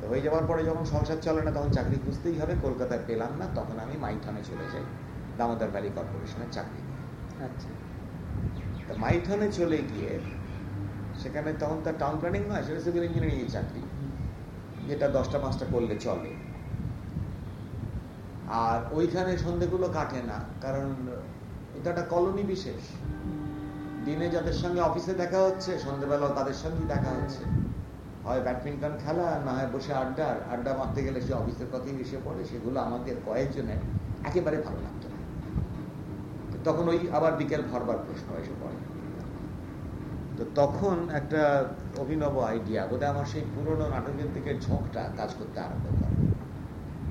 Speaker 2: তো হয়ে যাওয়ার পরে যখন সংসার চলে না তখন চাকরি খুঁজতেই হবে কলকাতায় পেলাম না তখন আমি মাইথনে চলে যাই দামোদর ভ্যালি কর্পোরেশনের চাকরি।
Speaker 1: আচ্ছা।
Speaker 2: তা মাইথনে চলে গিয়ে সেখানে তখন তার টাউন প্ল্যানিং নয় সেটা সিভিল ইঞ্জিনিয়ারিং এর চাকরি যেটা দশটা পাঁচটা করলে চলে। আর ওইখানে সন্ধেগুলো কাটে না কারণ এটা একটা কলোনি বিশেষ। দিনে যাদের সঙ্গে অফিসে দেখা হচ্ছে, সন্ধ্যেবেলাও তাদের সঙ্গেই দেখা হচ্ছে। হয় ব্যাডমিন্টন খেলা, না হয় বসে আড্ডা, আর আড্ডা মারতে গেলে সে অফিসের কথাই এসে পড়ে, সেগুলো আমাদের কয়েকজনের একেবারে ভালো লাগতো না। তখন ওই আবার বিকেল ভরবার প্রশ্ন এসে পড়ে। তো তখন একটা অভিনব আইডিয়া বোধহয় আমার সেই পুরনো নাটকের দিকে ঝোঁকটা কাজ করতে আরম্ভ করে।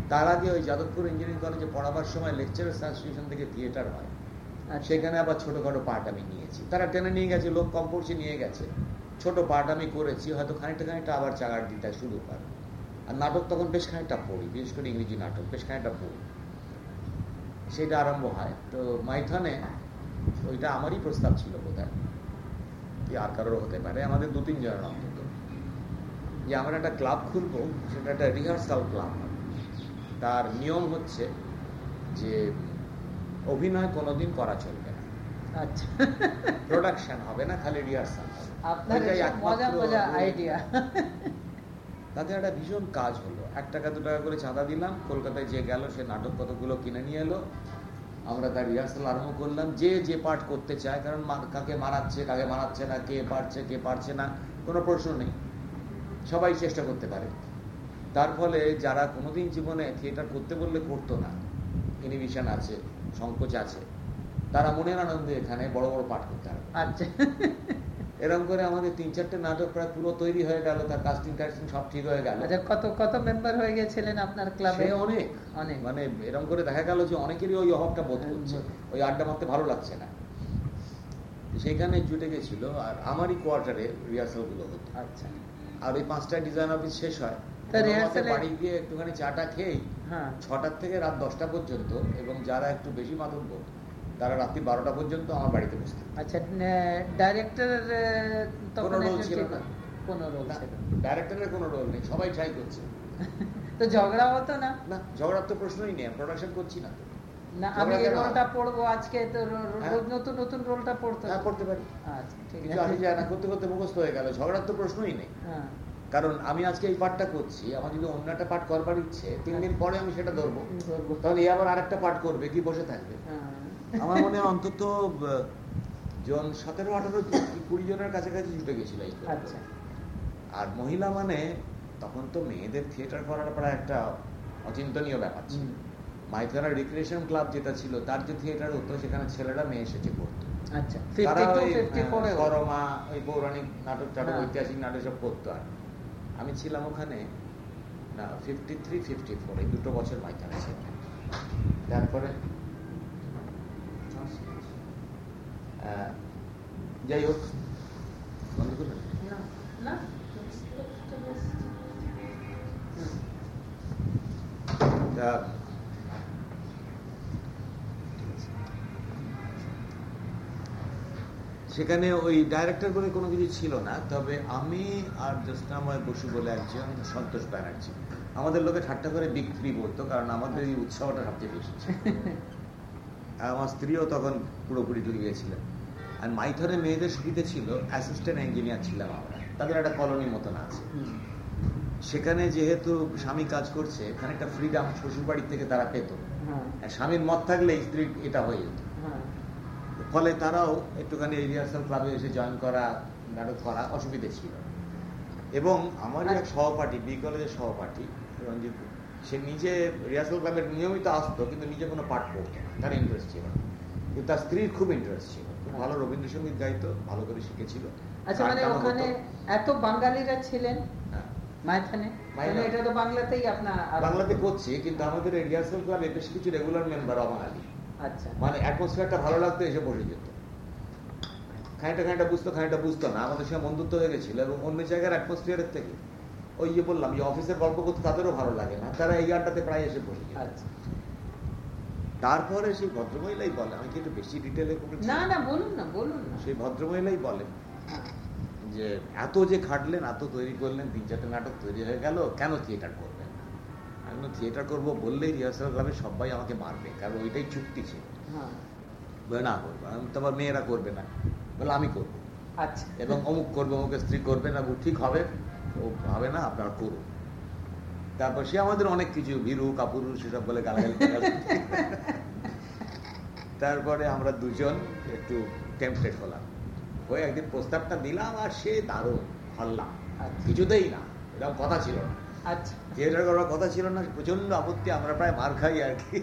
Speaker 2: তার আগে ওই যাদবপুর ইঞ্জিনিয়ারিং কলেজে পড়াবার সময় লেকচারার্স অ্যাসোসিয়েশন থেকে থিয়েটার হয়।
Speaker 1: আচ্ছা
Speaker 2: সেখানে আবার ছোটখাটো পার্ট আমি নিয়েছি। তারা টেনে নিয়ে গেছে, লোক কম পড়ছে, নিয়ে গেছে। ছোট পার্ট আমি করেছি, হয়তো খানিকটা খানিকটা আবার চাগার দিতে শুরু করে। আর নাটক তখন বেশ খানিকটা পড়ি, বিশেষ করে ইংরেজি নাটক, বেশ খানিকটা পড়ি। সেটা আরম্ভ হয়। তো মাইথনে ওইটা আমারই প্রস্তাব ছিল বোধহয় আর কারোর হতে পারে। আমাদের দু তিন জনের অন্তত। যে আমরা একটা ক্লাব খুলবো, সেটা একটা রিহার্সাল ক্লাব। তার নিয়ম হচ্ছে যে অভিনয় কোনোদিন করা চলবে না।
Speaker 1: আচ্ছা।
Speaker 2: প্রোডাকশন হবে না খালি রিহার্সাল তাতে একটা ভীষণ কাজ হলো। এক টাকা দু টাকা করে চাঁদা দিলাম কলকাতায় যে গেল সে নাটক কতগুলো কিনে নিয়ে এলো। আমরা তার রিহার্সাল আরম্ভ করলাম। যে যে পার্ট করতে চায় কারণ কাকে মারাচ্ছে কাকে মারাচ্ছে না কে পারছে কে পারছে না কোনো প্রশ্ন নেই। সবাই চেষ্টা করতে পারে। তার ফলে যারা কোনোদিন জীবনে থিয়েটার করতে বললে করতো না ইনিভিশন আছে। সংকোচ আছে। তারা মনের আনন্দে এখানে বড় বড় পাঠ করতে হবে
Speaker 1: আচ্ছা।
Speaker 2: এরকম করে আমাদের তিন চারটে নাটক প্রায় পুরো তৈরি হয়ে গেল তার কাস্টিং কাস্টিং সব ঠিক হয়ে গেল।
Speaker 1: আচ্ছা কত কত মেম্বার হয়ে গেছিলেন আপনার ক্লাবে
Speaker 2: অনেক।
Speaker 1: অনেক।
Speaker 2: মানে এরকম করে দেখা গেল যে অনেকেরই ওই অভাবটা বোধ করছে। ওই আড্ডা মারতে ভালো লাগছে না। সেখানে জুটে গেছিল আর আমারই কোয়ার্টারে রিহার্সালগুলো হতো।
Speaker 1: আচ্ছা।
Speaker 2: আর ওই পাঁচটা ডিজাইন অফিস শেষ হয়। বাড়ি গিয়ে একটুখানি চাটা খেয়েই
Speaker 1: হ্যাঁ।
Speaker 2: ছটার থেকে রাত দশটা পর্যন্ত এবং যারা একটু বেশি মাদক তারা রাত্রি বারোটা পর্যন্ত আমার বাড়িতে
Speaker 1: আচ্ছা ডাইরেক্টর
Speaker 2: কোনো রোল ছিল না।
Speaker 1: কোনো রোল
Speaker 2: ডাইরেক্টরের কোনো রোল নেই সবাই ট্রাই করছে।
Speaker 1: তো ঝগড়া হতো না?
Speaker 2: না ঝগড়ার তো প্রশ্নই নেই প্রোডাকশন করছি না
Speaker 1: না আমি এই রোলটা পড়ব আজকে তো
Speaker 2: হ্যাঁ।
Speaker 1: নতুন নতুন রোলটা পড়তে
Speaker 2: হ্যাঁ পড়তে পারি।
Speaker 1: আচ্ছা ঠিক
Speaker 2: আছে আমি জানা করতে করতে মুখস্থ হয়ে গেল ঝগড়ার তো প্রশ্নই নেই। হ্যাঁ। কারণ আমি আজকে এই পাঠটা করছি আমার যদি অন্য একটা পাঠ করবার ইচ্ছে তিন দিন পরে আমি সেটা ধরবো। তাহলে এই আবার আরেকটা পাঠ করবে কি বসে থাকবে? হ্যাঁ। আমার মনে অন্তত জন সতেরো আঠারো কুড়ি জনের কাছাকাছি ছুটে গেছিল আচ্ছা। আর মহিলা মানে তখন তো মেয়েদের থিয়েটার করার প্রায় একটা অচিন্তনীয় ব্যাপার ছিল। মাইথানা রিক্রিয়েশন ক্লাব যেটা ছিল তার যে থিয়েটার হতো সেখানে ছেলেরা মেয়ে এসেছে করতো
Speaker 1: আচ্ছা
Speaker 2: করমা ওই গরমা ওই পৌরাণিক নাটক টাটক হ্যাঁ। ঐতিহাসিক নাটক সব করতো আর আমি ছিলাম ওখানে না ফিফটি থ্রি ফিফটি ফোর এই দুটো বছর মাইকার ছিল তারপরে? যাই হোক। বন্ধ সেখানে ওই ডাইরেক্টর বলে কোনো কিছু ছিল না তবে আমি আর জ্যোৎস্নাময় বসু বলে একজন সন্তোষ ব্যানার্জি আমাদের লোকে ঠাট্টা করে বিক্রি বলতো কারণ আমাদের এই উৎসাহটা সবচেয়ে বেশি আমার স্ত্রীও তখন পুরোপুরি ঢুকে গিয়েছিলেন আর মাইথরে মেয়েদের সুবিধে ছিল অ্যাসিস্ট্যান্ট ইঞ্জিনিয়ার ছিলাম আমরা। তাদের একটা কলোনির মতন আছে। সেখানে যেহেতু স্বামী কাজ করছে এখানে একটা ফ্রিডম শ্বশুর বাড়ির থেকে তারা পেত। হ্যাঁ। স্বামীর মত থাকলে স্ত্রী এটা হয়ে যেত। হ্যাঁ। ফলে তারাও একটুখানি রিহার্সাল ক্লাবে এসে জয়েন করা নাটক করা অসুবিধে ছিল। এবং আমার এক সহপাঠী বি কলেজের সহপাঠী রঞ্জিত সে নিজে রিহার্সাল ক্লাবের নিয়মিত আসতো কিন্তু নিজে কোনো পাঠ পড়তো না। তার ইন্টারেস্ট ছিল না। কিন্তু তার স্ত্রীর খুব ইন্টারেস্ট ছিল। খুব ভালো রবীন্দ্রসঙ্গীত গাইতো ভালো করে শিখেছিল।
Speaker 1: আচ্ছা মানে ওখানে এত বাঙালিরা ছিলেন? হ্যাঁ।
Speaker 2: বাংলাতে করছি কিন্তু আমাদের রিহার্সাল ক্লাবে বেশ কিছু রেগুলার মেম্বার অবাঙালি। আচ্ছা। মানে অ্যাটমসফিয়ারটা ভালো লাগতো এসে বসে যেত। খানিটা খানিটা বুঝতো খানিটা বুঝতো না। আমাদের সঙ্গে বন্ধুত্ব হয়ে গেছিল এবং অন্য জায়গার অ্যাটমসফিয়ারের থেকে। ওই যে বললাম যে অফিসের গল্প করতে তাদেরও ভালো লাগে না। তারা এই আড্ডাতে প্রায় এসে বসে আচ্ছা। তারপরে সেই ভদ্রমহিলাই বলে আমি কি একটু বেশি ডিটেলে
Speaker 1: না না বলুন না বলুন
Speaker 2: সেই ভদ্রমহিলাই বলেন হ্যাঁ। যে এত যে খাটলেন এত তৈরি করলেন তিন চারটে নাটক তৈরি হয়ে গেল কেন থিয়েটার করবেন আমি থিয়েটার করব বললেই রিহার্সাল ক্লাবে সবাই আমাকে মারবে কারণ ওইটাই চুক্তি ছিল। হ্যাঁ। না করব। আমি তোমার মেয়েরা করবে না। বলে আমি করব। আচ্ছা। এবং অমুক করবে অমুকের স্ত্রী করবে না ঠিক হবে ও হবে না আপনারা করুন। তারপর সে আমাদের অনেক কিছু ভীরু কাপুরু সেসব বলে গালাগালি তারপরে আমরা দুজন একটু টেম্পটেড হলাম। হয়ে একদিন প্রস্তাবটা দিলাম আর সে দারুণ হল্লাম আচ্ছা। কিছুতেই না এরকম কথা ছিল না। আচ্ছা। থিয়েটার করার কথা ছিল না প্রচণ্ড আপত্তি আমরা প্রায় মার খাই আর কি।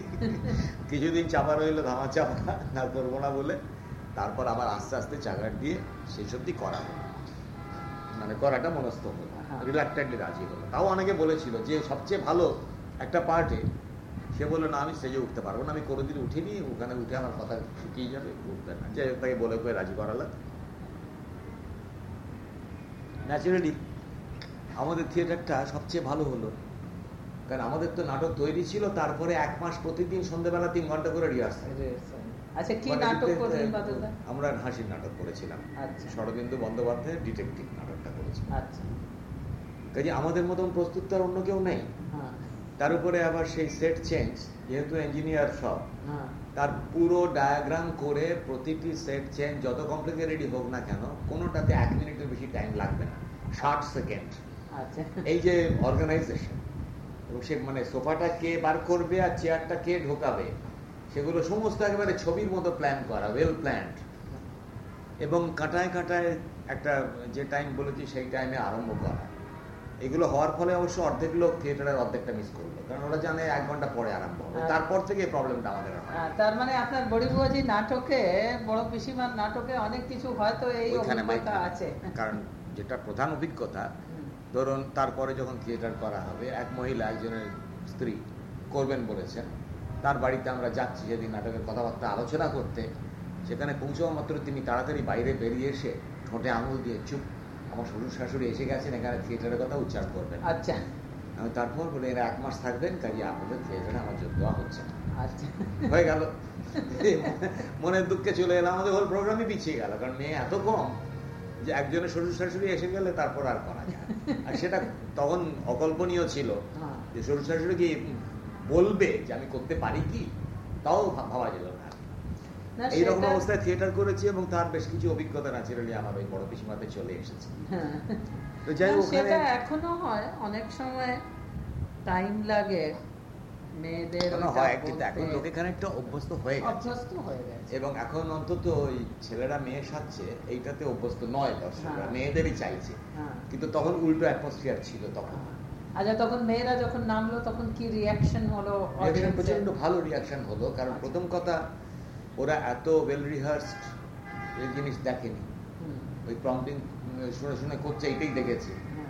Speaker 2: কিছুদিন চাপা রইল ধামা চাপা না করব না বলে। তারপর আবার আস্তে আস্তে চাকর দিয়ে সেই সবটি করা হলো। মানে করাটা মনস্থ হলো। রিলাক্টেডলি হ্যাঁ। রাজি হলো। তাও অনেকে বলেছিল যে সবচেয়ে ভালো একটা পার্টে সে বলল না আমি স্টেজে উঠতে পারব না। আমি কোনোদিন উঠিনি। ওখানে উঠে আমার কথা শুকিয়ে যাবে উঠবে না। যে তাকে বলে করে রাজি করালাম। ন্যাচারালি আমাদের থিয়েটারটা সবচেয়ে ভালো হলো। কারণ আমাদের তো নাটক তৈরি ছিল তারপরে এক মাস প্রতিদিন সন্ধ্যেবেলা তিন ঘণ্টা করে রিহার্সাল
Speaker 1: আচ্ছা কি মানে নাটক
Speaker 2: আমরা হাসির নাটক করেছিলাম। আচ্ছা। শরদিন্দু বন্দ্যোপাধ্যায়ের ডিটেকটিভ নাটকটা করেছিলাম। আচ্ছা। কাজে আমাদের মতন প্রস্তুত তার অন্য কেউ নেই। হ্যাঁ। তার উপরে আবার সেই সেট চেঞ্জ যেহেতু ইঞ্জিনিয়ার সব হ্যাঁ। তার পুরো ডায়াগ্রাম করে প্রতিটি সেট চেঞ্জ যত কমপ্লিকেটেডই হোক না কেন কোনোটাতে এক মিনিটের বেশি টাইম লাগবে না। ষাট সেকেন্ড আচ্ছা। এই যে অর্গানাইজেশন এবং সে মানে সোফাটা কে বার করবে আর চেয়ারটা কে ঢোকাবে সেগুলো সমস্ত একেবারে ছবির মতো প্ল্যান করা ওয়েল প্ল্যান্ড এবং কাটায় কাটায় একটা যে টাইম বলেছি সেই টাইমে আরম্ভ করা। এগুলো হওয়ার ফলে অবশ্য অর্ধেক লোক থিয়েটারের অর্ধেকটা মিস করল কারণ ওরা জানে এক ঘণ্টা পরে আরম্ভ হবে।
Speaker 1: হ্যাঁ।
Speaker 2: তারপর থেকে প্রবলেমটা আমাদের হয়
Speaker 1: তার মানে আপনার বড়িবুয়াজি নাটকে বড় পিসিমার নাটকে অনেক কিছু হয়তো এই অভিজ্ঞতা আছে।
Speaker 2: কারণ যেটা প্রধান অভিজ্ঞতা ধরুন তারপরে যখন থিয়েটার করা হবে এক মহিলা একজনের স্ত্রী করবেন বলেছেন তার বাড়িতে আমরা যাচ্ছি যেদিন নাটকের কথাবার্তা আলোচনা করতে। সেখানে পৌঁছাও মাত্র তিনি তাড়াতাড়ি বাইরে বেরিয়ে এসে ঠোঁটে আঙুল দিয়ে চুপ আমার শ্বশুর শাশুড়ি এসে গেছেন এখানে থিয়েটারের কথা উচ্চারণ করবেন।
Speaker 1: আচ্ছা।
Speaker 2: আমি তারপর বলে এরা এক মাস থাকবেন কাজে আপনাদের থিয়েটারে আমার যোগ দেওয়া হচ্ছে না।
Speaker 1: আচ্ছা।
Speaker 2: হয়ে গেল। মনের দুঃখে চলে এলাম আমাদের হোল প্রোগ্রামই পিছিয়ে গেল কারণ মেয়ে এত কম। যে একজনের শ্বশুর শাশুড়ি এসে গেলে তারপর আর করা যায় আর সেটা তখন অকল্পনীয় ছিল
Speaker 1: হ্যাঁ।
Speaker 2: যে শ্বশুর শাশুড়ি কি বলবে যে আমি করতে পারি কি? তাও ভাবা যেত না।
Speaker 1: না,
Speaker 2: এইরকম অবস্থায় থিয়েটার করেছি এবং তার বেশ কিছু অভিজ্ঞতা ন্যাচারালি আমার ওই বড় পিসিমাতে চলে এসেছে।
Speaker 1: হ্যাঁ।
Speaker 2: তো যাই হোক
Speaker 1: সেটা এখনও হয়। অনেক সময় টাইম লাগে। মেয়েদের
Speaker 2: হয় কিন্তু এখন
Speaker 1: বলতে।
Speaker 2: লোকে খানিকটা অভ্যস্ত হয়ে গেছে
Speaker 1: অভ্যস্ত হয়ে গেছে
Speaker 2: এবং এখন অন্তত ওই ছেলেরা মেয়ে সাজছে এইটাতে অভ্যস্ত নয় দর্শকরা
Speaker 1: হ্যাঁ।
Speaker 2: মেয়েদেরই চাইছে
Speaker 1: হ্যাঁ
Speaker 2: কিন্তু তখন উল্টো অ্যাটমসফিয়ার ছিল তখন
Speaker 1: আচ্ছা তখন মেয়েরা যখন নামলো তখন কি রিয়াকশন হলো?
Speaker 2: প্রচণ্ড ভালো রিয়াকশন হলো কারণ
Speaker 1: আচ্ছা।
Speaker 2: প্রথম কথা ওরা এত ওয়েল রিহার্সড এই জিনিস দেখেনি
Speaker 1: হুম,
Speaker 2: ওই প্রম্পটিং শুনে শুনে করছে এইটাই দেখেছে
Speaker 1: হ্যাঁ।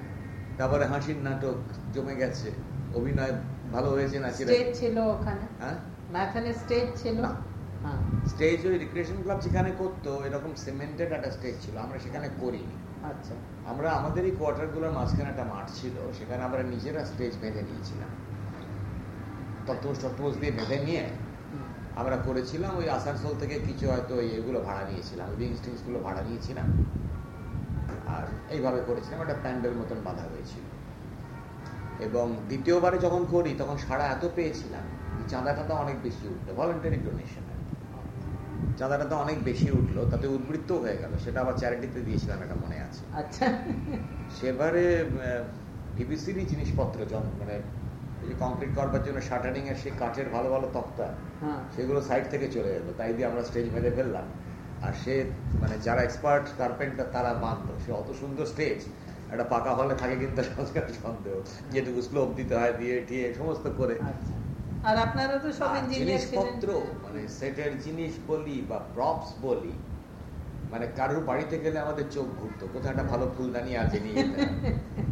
Speaker 2: তারপরে হাসির নাটক জমে গেছে অভিনয় ভালো হয়েছে না
Speaker 1: স্টেজ ছিল ওখানে।
Speaker 2: হ্যাঁ?
Speaker 1: না এখানে স্টেজ ছিল। হ্যাঁ।
Speaker 2: স্টেজ ওই রিক্রিয়েশন ক্লাব যেখানে করতো এরকম সিমেন্টেড একটা স্টেজ ছিল আমরা সেখানে করিনি।
Speaker 1: আচ্ছা।
Speaker 2: আমরা আমাদেরই কোয়ার্টারগুলোর মাঝখানে একটা মাঠ ছিল সেখানে আমরা নিজেরা স্টেজ বেঁধে নিয়েছিলাম। তত্ত্বস টত্ত্বস দিয়ে বেঁধে নিয়ে আমরা করেছিলাম ওই আসানসোল থেকে কিছু হয়তো ওই এগুলো ভাড়া নিয়েছিলাম উইংস টিংসগুলো ভাড়া নিয়েছিলাম। আর এইভাবে করেছিলাম একটা প্যান্ডেল মতন বাঁধা হয়েছিল। এবং দ্বিতীয়বারে যখন করি তখন সাড়া এত পেয়েছিলাম যে চাঁদাটা অনেক বেশি উঠল ভলেন্টারি ডোনেশন চাঁদাটা তো অনেক বেশি উঠল তাতে উদ্বৃত্ত হয়ে গেল সেটা আবার চ্যারিটিতে দিয়েছিলাম এটা মনে আছে।
Speaker 1: আচ্ছা।
Speaker 2: সেবারে পিভিসিরই জিনিসপত্র জন- মানে কংক্রিট করবার জন্য শাটারিং এর সেই কাঠের ভালো ভালো তক্তা
Speaker 1: হ্যাঁ।
Speaker 2: সেগুলো সাইড থেকে চলে যেত তাই দিয়ে আমরা স্টেজ মেরে ফেললাম। আর সে মানে যারা এক্সপার্ট কার্পেন্টার তারা বাঁধতো সে অত সুন্দর স্টেজ একটা পাকা হলে থাকে কিন্তু সংস্কার সন্দেহ। যেটুকু স্লোপ দিতে হয় দিয়ে টিয়ে সমস্ত করে।
Speaker 1: আচ্ছা। আর আপনারা তো সব
Speaker 2: জিনিসপত্র মানে সেটের জিনিস বলি বা প্রপস বলি মানে কারোর বাড়িতে গেলে আমাদের চোখ ঘুরতো। কোথাও একটা ভালো ফুলদানি আছে নিয়ে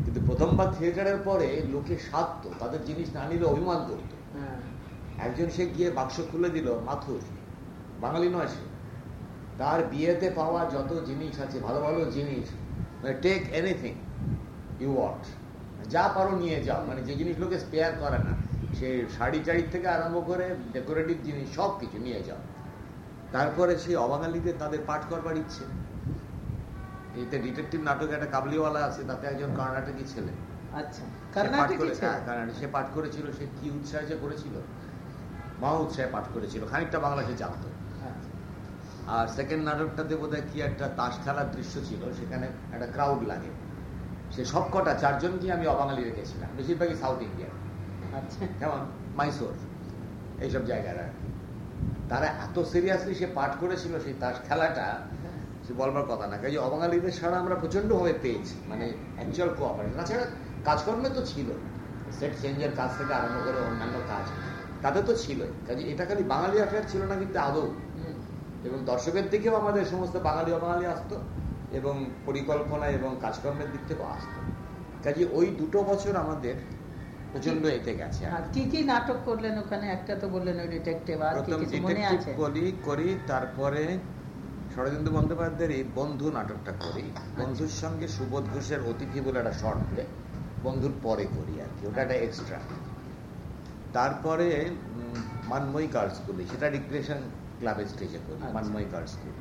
Speaker 2: কিন্তু প্রথমবার থিয়েটারের পরে লোকে সাধতো তাদের জিনিস না নিলে অভিমান করতো।
Speaker 1: হ্যাঁ।
Speaker 2: একজন সে গিয়ে বাক্স খুলে দিল মাথুর। বাঙালি নয় সে। তার বিয়েতে পাওয়া যত জিনিস আছে ভালো ভালো জিনিস মানে টেক এনিথিং ইউ ওয়াট যা পারো নিয়ে যাও। মানে যে জিনিস লোকে স্পেয়ার করে না সে শাড়ি টাড়ি থেকে আরম্ভ করে ডেকোরেটিভ জিনিস সব কিছু নিয়ে যাও। তারপরে সেই অবাঙালিদের তাদের পাঠ করবার ইচ্ছে। এতে ডিটেকটিভ নাটকে একটা কাবলিওয়ালা আছে তাতে একজন কর্ণাটকি ছেলে।
Speaker 1: আচ্ছা
Speaker 2: সে পাঠ হ্যাঁ, সে পাঠ করেছিল সে কি উৎসাহে যে করেছিল? মহা উৎসাহে পাঠ করেছিল। খানিকটা বাংলা সে জানতো।
Speaker 1: আচ্ছা,
Speaker 2: আর সেকেন্ড নাটকটাতে বোধহয় কি একটা তাস খেলার দৃশ্য ছিল সেখানে একটা ক্রাউড লাগে। সে সবকটা চারজনকে আমি অবাঙালি রেখেছিলাম বেশিরভাগই সাউথ ইন্ডিয়ান
Speaker 1: আচ্ছা।
Speaker 2: যেমন মাইসোর এইসব জায়গায় আর তারা এত সিরিয়াসলি সে পাঠ করেছিল সেই তাস খেলাটা সে বলবার কথা না। কাজে অবাঙালিদের সারা আমরা প্রচণ্ড ভাবে পেয়েছি মানে অ্যাকচুয়াল কোঅপারেশন তাছাড়া কাজকর্মে তো ছিল। সেট চেঞ্জের কাজ থেকে আরম্ভ করে অন্যান্য কাজ তাতে তো ছিলই। কাজে এটা খালি বাঙালি অ্যাফেয়ার ছিল না কিন্তু আদৌ। এবং দর্শকের দিকেও আমাদের সমস্ত বাঙালি অবাঙালি আসতো। এবং পরিকল্পনা এবং কাজকর্মের দিক থেকেও আসতো। কাজে ওই দুটো বছর আমাদের প্রচণ্ড এতে গেছে
Speaker 1: কি কি নাটক করলেন ওখানে? একটা তো বললেন ওই ডিটেকটিভ আর কি কিছু মনে আছে?
Speaker 2: করি করি তারপরে ষড়যন্ত্র বন্দ্যোপাধ্যায়ের এই বন্ধু নাটকটা করি। বন্ধুর সঙ্গে সুবোধ ঘোষের অতিথি বলে একটা শর্ট প্লে বন্ধুর পরে করি আর কি ওটা একটা এক্সট্রা তারপরে মানময়ী গার্লস স্কুলে সেটা রিক্রিয়েশন ক্লাবের স্টেজে করি
Speaker 1: আচ্ছা।
Speaker 2: Manmoyee girls school.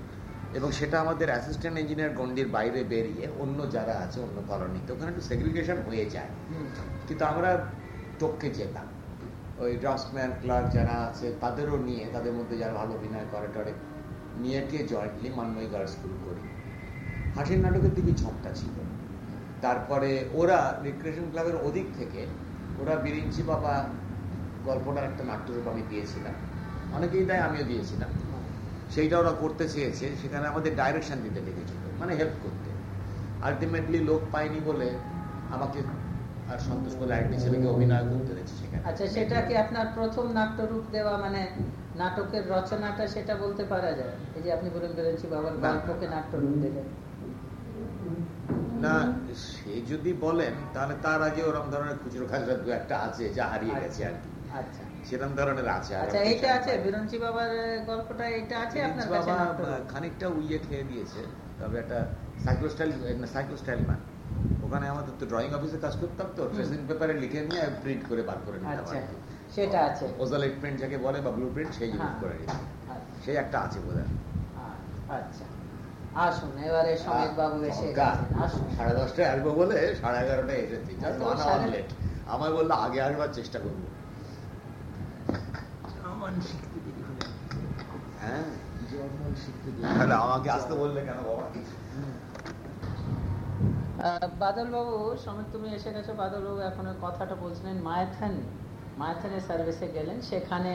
Speaker 2: এবং সেটা আমাদের অ্যাসিস্ট্যান্ট ইঞ্জিনিয়ার গন্ডির বাইরে বেরিয়ে অন্য যারা আছে, অন্য কলোনিতে ওখানে একটু সেগ্রিগেশন হয়ে যায়। কিন্তু আমরা টপকে যেতাম। ওই ড্রাফটসম্যান ক্লার্ক যারা আছে, তাদেরও নিয়ে, তাদের মধ্যে যারা ভালো অভিনয় করে টরে নিয়ে টিয়ে জয়েন্টলি মানময়ী গার্লস স্কুল করি। হাসির নাটকের দিকে ঝোঁকটা ছিল। তারপরে ওরা রিক্রিয়েশন ক্লাবের ওদিক থেকে, ওরা বিরিঞ্চি বাবা গল্পটার একটা নাট্যরূপ আমি দিয়েছিলাম। অনেকেই দেয় আমিও দিয়েছিলাম। সেইটা ওরা করতে চেয়েছে সেখানে আমাদের ডাইরেকশন দিতে লেগেছিল মানে হেল্প করতে। আলটিমেটলি লোক পায়নি বলে আমাকে আর সন্তোষ বলে আরেকটি ছেলেকে অভিনয় করতে দিয়েছে সেখানে।
Speaker 1: আচ্ছা সেটা কি আপনার প্রথম নাট্যরূপ দেওয়া মানে নাটকের রচনাটা সেটা বলতে পারা যায়? এই যে আপনি বলেন বেরোচ্ছি বাবার। গল্পকে নাট্যরূপ দিলেন
Speaker 2: না সে যদি বলেন তাহলে তার আগে ওরকম ধরনের খুচরো খাজরা দু একটা আছে যা হারিয়ে গেছে আর কি।
Speaker 1: আচ্ছা।
Speaker 2: সেরকম ধরনের আছে
Speaker 1: আচ্ছা এইটা আছে বিরঞ্চি বাবার গল্পটা এটা আছে আপনার কাছে
Speaker 2: বাবা খানিকটা উইয়ে খেয়ে দিয়েছে তবে একটা সাইক্লো স্টাইল সাইক্লো স্টাইল না। ওখানে আমাদের তো ড্রয়িং অফিসে কাজ করতাম তো ট্রেসিং পেপারে লিখে নিয়ে প্রিন্ট করে বার করে নিতাম
Speaker 1: আচ্ছা সেটা আছে।
Speaker 2: ওজালেট প্রিন্ট যাকে বলে বা ব্লু প্রিন্ট সেই ইউজ
Speaker 1: হ্যাঁ।
Speaker 2: করে
Speaker 1: আচ্ছা,
Speaker 2: সেই একটা আছে বোধ হয়
Speaker 1: আচ্ছা। আসুন এবারে সমেত বাবু এসে। আসুন।
Speaker 2: সাড়ে দশটায় আসব বলে সাড়ে এগারোটায় এসেছি Just
Speaker 1: তো
Speaker 2: one hour
Speaker 1: সাড়ে-
Speaker 2: আগে আসবার চেষ্টা করব হ্যাঁ। তাহলে আমাকে আসতে বললে কেন বাবা?
Speaker 1: বাদল বাবু সমেত তুমি এসে গেছো। বাদল বাবু এখন কথাটা বলছিলেন মায়াথান। মায়াথানের সার্ভিসে গেলেন। সেখানে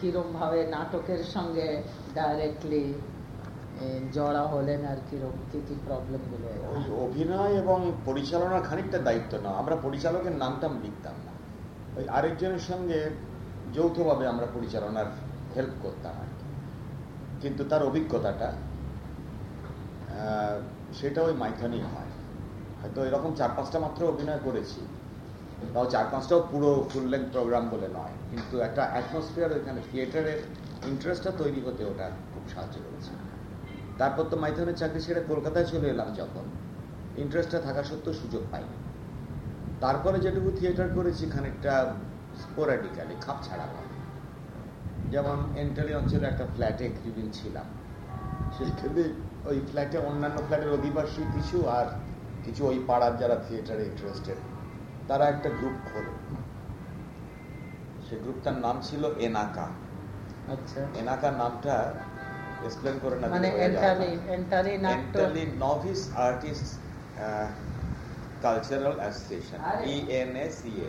Speaker 1: কিরম ভাবে নাটকের সঙ্গে ডাইরেক্টলি জড়া হলেন আর কীরকম কি কি প্রবলেমগুলো
Speaker 2: ওই অভিনয় এবং পরিচালনার খানিকটা দায়িত্ব না। আমরা পরিচালকের নামটাম লিখতাম না। ওই আরেকজনের সঙ্গে যৌথভাবে আমরা পরিচালনার হেল্প করতাম আর কি। কিন্তু তার অভিজ্ঞতাটা সেটা ওই মাইথানি হয়। হয়তো এরকম চার পাঁচটা মাত্র অভিনয় করেছি। তাও চার পাঁচটাও পুরো ফুল লেন্থ প্রোগ্রাম বলে নয়, কিন্তু একটা অ্যাটমসফিয়ার ওইখানে থিয়েটারের ইন্টারেস্টটা তৈরি হতে ওটা খুব সাহায্য করেছে। তারপর তো মাইথনের চাকরি ছেড়ে কলকাতায় চলে এলাম যখন। ইন্টারেস্টটা থাকা সত্ত্বেও সুযোগ পাইনি। তারপরে যেটুকু থিয়েটার করেছি, খানিকটা স্পোরাডিক্যালি খাপ ছাড়া ভাবে যেমন এন্টালি অঞ্চলে একটা ফ্ল্যাটে কিছুদিন ছিলাম। সেখানে ওই ফ্ল্যাটে অন্যান্য ফ্ল্যাটের অধিবাসী কিছু আর কিছু ওই পাড়ার যারা থিয়েটারে ইন্টারেস্টেড তারা একটা গ্রুপ খোলে। সেই গ্রুপটার নাম ছিল এনাকা
Speaker 1: আচ্ছা।
Speaker 2: এনাকা নামটা এক্সপ্লেন করে না
Speaker 1: মানে এন্টালি এন্টালি নাট্য
Speaker 2: Entally novice artist cultural
Speaker 1: association.
Speaker 2: ENACA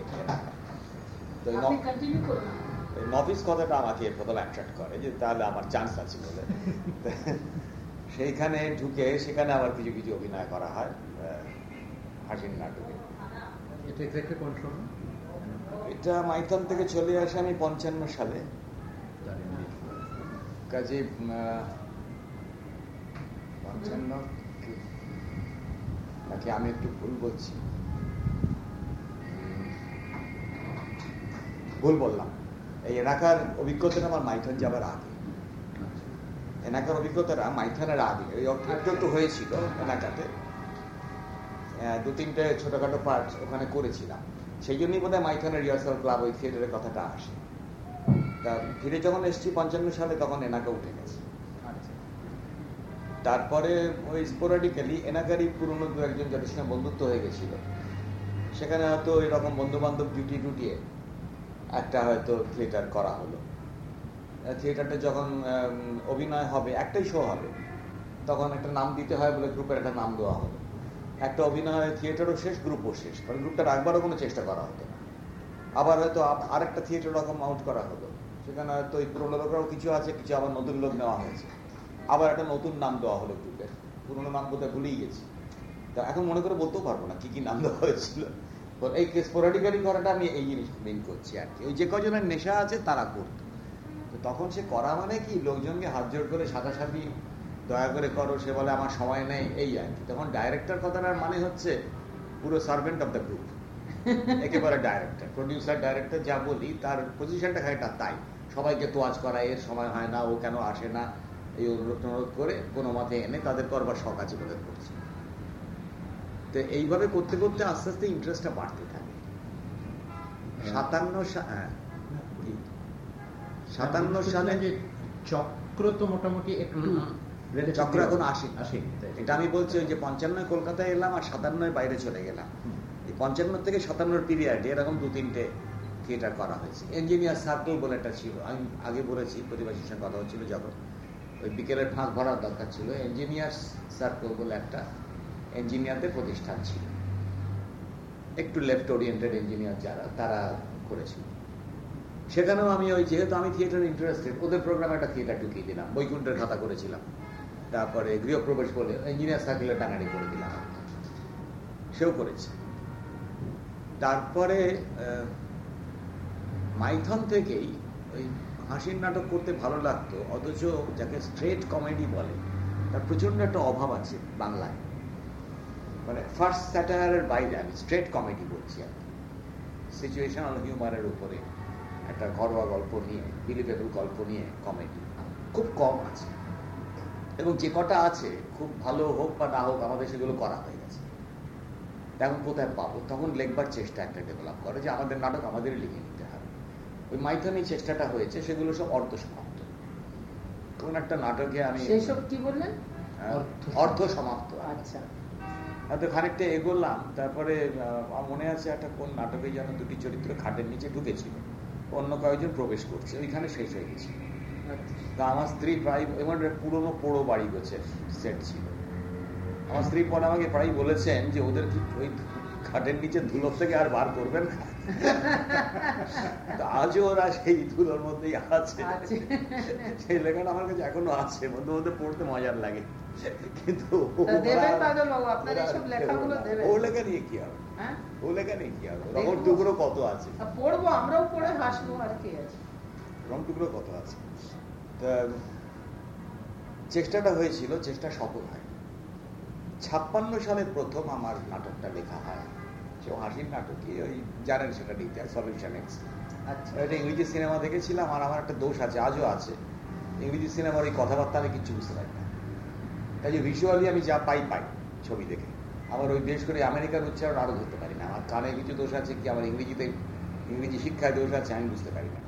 Speaker 2: তো এই নভিস কথাটা আমাকে প্রথম অ্যাট্রাক্ট করে যে তাহলে আমার চান্স আছে বলে। সেইখানে ঢুকে সেখানে আবার কিছু কিছু অভিনয় করা হয় আহ, হাসির নাটকে।
Speaker 3: এটা এক্স্যাক্টলি কোন
Speaker 2: এটা মাইথন থেকে চলে আসে আমি পঞ্চান্ন সালে। কাজে আহ, পঞ্চান্ন নাকি আমি একটু ভুল বলছি? বললাম। এই এলাকার অভিজ্ঞতাটা আমার মাইথন যাবার আগে। এলাকার অভিজ্ঞতাটা মাইথনের আগে। ওই একটু হয়েছিল এলাকাতে দু তিনটে ছোটখাটো পার্ট ওখানে করেছিলাম। সেই জন্যই বোধহয় মাইথনের রিহার্সাল ক্লাব ওই থিয়েটারের কথাটা আসে। তা ফিরে যখন এসেছি পঞ্চান্ন সালে, তখন এনাকা উঠে গেছে। তারপরে ওই স্পোরাডিক্যালি এনাকারই পুরনো দু একজন যাদের সঙ্গে বন্ধুত্ব হয়ে গেছিল। সেখানে হয়তো এরকম বন্ধু বান্ধব জুটি টুটিয়ে একটা হয়তো থিয়েটার করা হলো। থিয়েটারটা যখন অভিনয় হবে, একটাই শো হবে। তখন একটা নাম দিতে হয় বলে গ্রুপের একটা নাম দেওয়া হলো। একটা অভিনয় থিয়েটারও শেষ গ্রুপও শেষ। কারণ গ্রুপটা রাখবারও কোনো চেষ্টা করা হতো না। আবার হয়তো আপ- আরেকটা থিয়েটার রকম আউট করা হলো। সেখানে হয়তো ওই পুরোনো লোকরাও কিছু আছে, কিছু আবার নতুন লোক নেওয়া হয়েছে। আবার একটা নতুন নাম দেওয়া হলো গ্রুপের পুরোনো নাম বোধহয় ভুলেই গেছি। তা এখন মনে করে বলতেও পারব না কি কি নাম দেওয়া হয়েছিল। স্পোরাডিক্যালি করাটা আমি এই জিনিস মেন করছি আর কি। ওই যে কজনের নেশা আছে, তারা করতো। তখন সে করা মানে কি? লোকজনকে হাত জোড় করে দয়া করে করো, সে বলে আমার সময় নেই, এই আর কি। তখন ডাইরেক্টর কথাটার মানে হচ্ছে পুরো সার্ভেন্ট অফ দ্য গ্রুপ একেবারে ডাইরেক্টর প্রডিউসার ডাইরেক্টর যা বলি, তার পজিশনটা খানিকটা তাই। সবাইকে তোয়াজ করা, এর সময় হয় না, ও কেন আসে না, এই অনুরোধ অনুরোধ করে কোনো মতে এনে তাদের করবার শখ আছে বলে করছে। তো এইভাবে করতে করতে আস্তে আস্তে ইন্টারেস্টটা বাড়তে থাকে। সাতান্ন সা- হ্যাঁ কি? সাতান্ন সালে
Speaker 3: যে চক্র তো মোটামুটি একটু
Speaker 2: চক্র এখন আসে।
Speaker 3: আসেনি,
Speaker 2: এটা আমি বলছি ওই যে পঞ্চান্নয় কলকাতায় এলাম আর সাতান্নয় বাইরে চলে গেলাম। এই পঞ্চান্ন থেকে সাতান্নর পিরিয়ডে এরকম দু তিনটে থিয়েটার করা হয়েছে। ইঞ্জিনিয়ার সার্কেল বলে একটা ছিল। আমি আগে বলেছি প্রতিবাসীর সঙ্গে কথা হচ্ছিল যখন। ওই বিকেলের ফাঁক ভরার দরকার ছিল। ইঞ্জিনিয়ার সার্কেল বলে একটা ইঞ্জিনিয়ারদের প্রতিষ্ঠান ছিল। একটু লেফট ওরিয়েন্টেড ইঞ্জিনিয়ার যারা, তারা করেছিল। সেখানেও আমি ওই যেহেতু আমি থিয়েটার ইন্টারেস্টেড ওদের প্রোগ্রামে একটা থিয়েটার ঢুকিয়ে দিলাম, বৈকুণ্ঠের খাতা করেছিলাম। তারপরে গৃহপ্রবেশ বলে ইঞ্জিনিয়ার সার্কেলে টাঙানি করে দিলাম। সেও করেছে। তারপরে মাইথন থেকেই ওই হাসির নাটক করতে ভালো লাগতো, অথচ যাকে স্ট্রেট কমেডি বলে, তার প্রচণ্ড একটা অভাব আছে বাংলায়। মানে ফার্স্ট স্যাটায়ারের বাইরে আমি স্ট্রেট কমেডি বলছি আর সিচুয়েশনাল হিউমারের উপরে একটা ঘরোয়া গল্প নিয়ে বিলিভেবল গল্প নিয়ে কমেডি খুব কম আছে। এবং যে কটা আছে খুব ভালো হোক বা না হোক আমাদের সেগুলো করা হয়ে গেছে। এখন কোথায় পাবো? তখন লেখবার চেষ্টা একটা ডেভেলপ করে যে আমাদের নাটক আমাদেরই লিখে নিতে হবে। ওই মাইথনে চেষ্টাটা হয়েছে সেগুলো সব অর্ধ সমাপ্ত কোন একটা নাটকে আমি
Speaker 1: সেসব কি বললেন?
Speaker 2: হ্যাঁ, অর্ধ সমাপ্ত
Speaker 1: আচ্ছা।
Speaker 2: হয়তো খানিকটা এগোলাম তারপরে আহ, মনে আছে একটা কোন নাটকে যেন দুটি চরিত্র খাটের নিচে ঢুকেছিল অন্য কয়েকজন প্রবেশ করছে ওইখানে শেষ হয়ে গেছিল। তা আমার স্ত্রী প্রায় এমন পুরোনো পোড়ো বাড়ি গোছের সেট ছিল আমার স্ত্রী পরে আমাকে প্রায় বলেছেন যে ওদের কি ওই খাটের নিচে ধুলো থেকে আর বার করবেন না তো আজও ওরা সেই ধুলোর মধ্যেই আছে
Speaker 1: আছে।
Speaker 2: সেই লেখাটা আমার কাছে এখনও আছে মধ্যে মধ্যে পড়তে মজার লাগে কিন্তু। ও লেখা নিয়ে কি হবে?
Speaker 1: হ্যাঁ?
Speaker 2: ও লেখা নিয়ে কি হবে?
Speaker 1: দেখব।
Speaker 2: টুকরো কত আছে?
Speaker 1: পড়ব আমরাও পড়ে হাসবো আর কি আছে?
Speaker 2: রং টুকরো কত আছে? তা চেষ্টাটা হয়েছিল চেষ্টা সফল হয় ছাপ্পান্ন সালে প্রথম আমার নাটকটা লেখা হয়। সে হাসির নাটকই ওই জানেন সেটা ডিটেল সলিউশন এক্স
Speaker 1: আচ্ছা।
Speaker 2: এটা ইংরেজি সিনেমা দেখেছিলাম আর আমার একটা দোষ আছে আজও আছে। ইংরেজি সিনেমার ওই কথাবার্তা আমি কিচ্ছু বুঝতে পারি না। যে ভিজুয়ালি আমি যা পাই পাই ছবি দেখে। আমার ওই বিশেষ করে আমেরিকার উচ্চারণ আরও ধরতে পারি না। আমার কানে কিছু দোষ আছে কি আমার ইংরেজিতে ইংরেজি শিক্ষায় দোষ আছে আমি বুঝতে পারি না।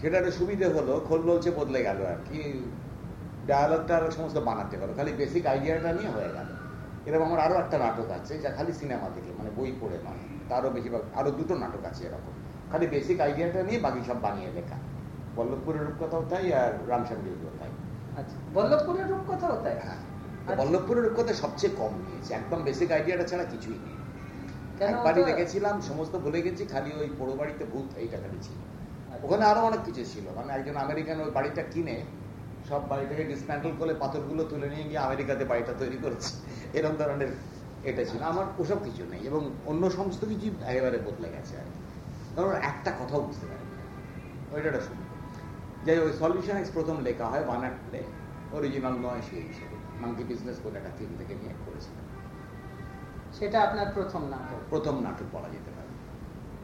Speaker 2: সেটা একটা সুবিধে হলো খোল বলছে বদলে গেল আর কি। ডায়ালগটা আরও সমস্ত বানাতে হলো খালি বেসিক আইডিয়াটা নিয়ে হয়ে গেল। এরকম আমার আরও একটা নাটক আছে যা খালি সিনেমা থেকে মানে বই পড়ে নয়। তারও বেশিরভাগ আরও দুটো নাটক আছে এরকম। খালি বেসিক আইডিয়াটা নিয়ে বাকি সব বানিয়ে লেখা। বল্লভপুরের রূপকথাও তাই আর রামসামগিরিও তাই।
Speaker 1: আচ্ছা বল্লভপুরের রূপকথাও তাই?
Speaker 2: হ্যাঁ। বল্লভপুরের রূপকথা সবচেয়ে কম নিয়েছে একদম বেসিক আইডিয়াটা ছাড়া কিছুই নেই। একবারই দেখেছিলাম সমস্ত ভুলে গেছি খালি ওই পোড়ো বাড়িতে ভূত এইটা খালি ছিল।
Speaker 1: আচ্ছা।
Speaker 2: ওখানে আরও অনেক কিছু ছিল। মানে একজন আমেরিকান ওই বাড়িটা কিনে সব বাড়িটাকে ডিসম্যান্টল করে পাথরগুলো তুলে নিয়ে গিয়ে আমেরিকাতে বাড়িটা তৈরি করেছে। এরকম ধরনের এটা ছিল। আমার ওসব কিছু নেই এবং অন্য সমস্ত কিছু একেবারে বদলে গেছে আর কি। কারণ একটা কথাও বুঝতে পারি ওইটা শুনি যাই ওই সলিউশন এক্স প্রথম লেখা হয় বানার প্লে অরিজিনাল নয় সেই হিসেবে। মাঙ্কি বিজনেস করে একটা থিম থেকে নিয়ে করেছিলাম
Speaker 1: সেটা আপনার প্রথম নাটক?
Speaker 2: প্রথম নাটক বলা যেতে পারে।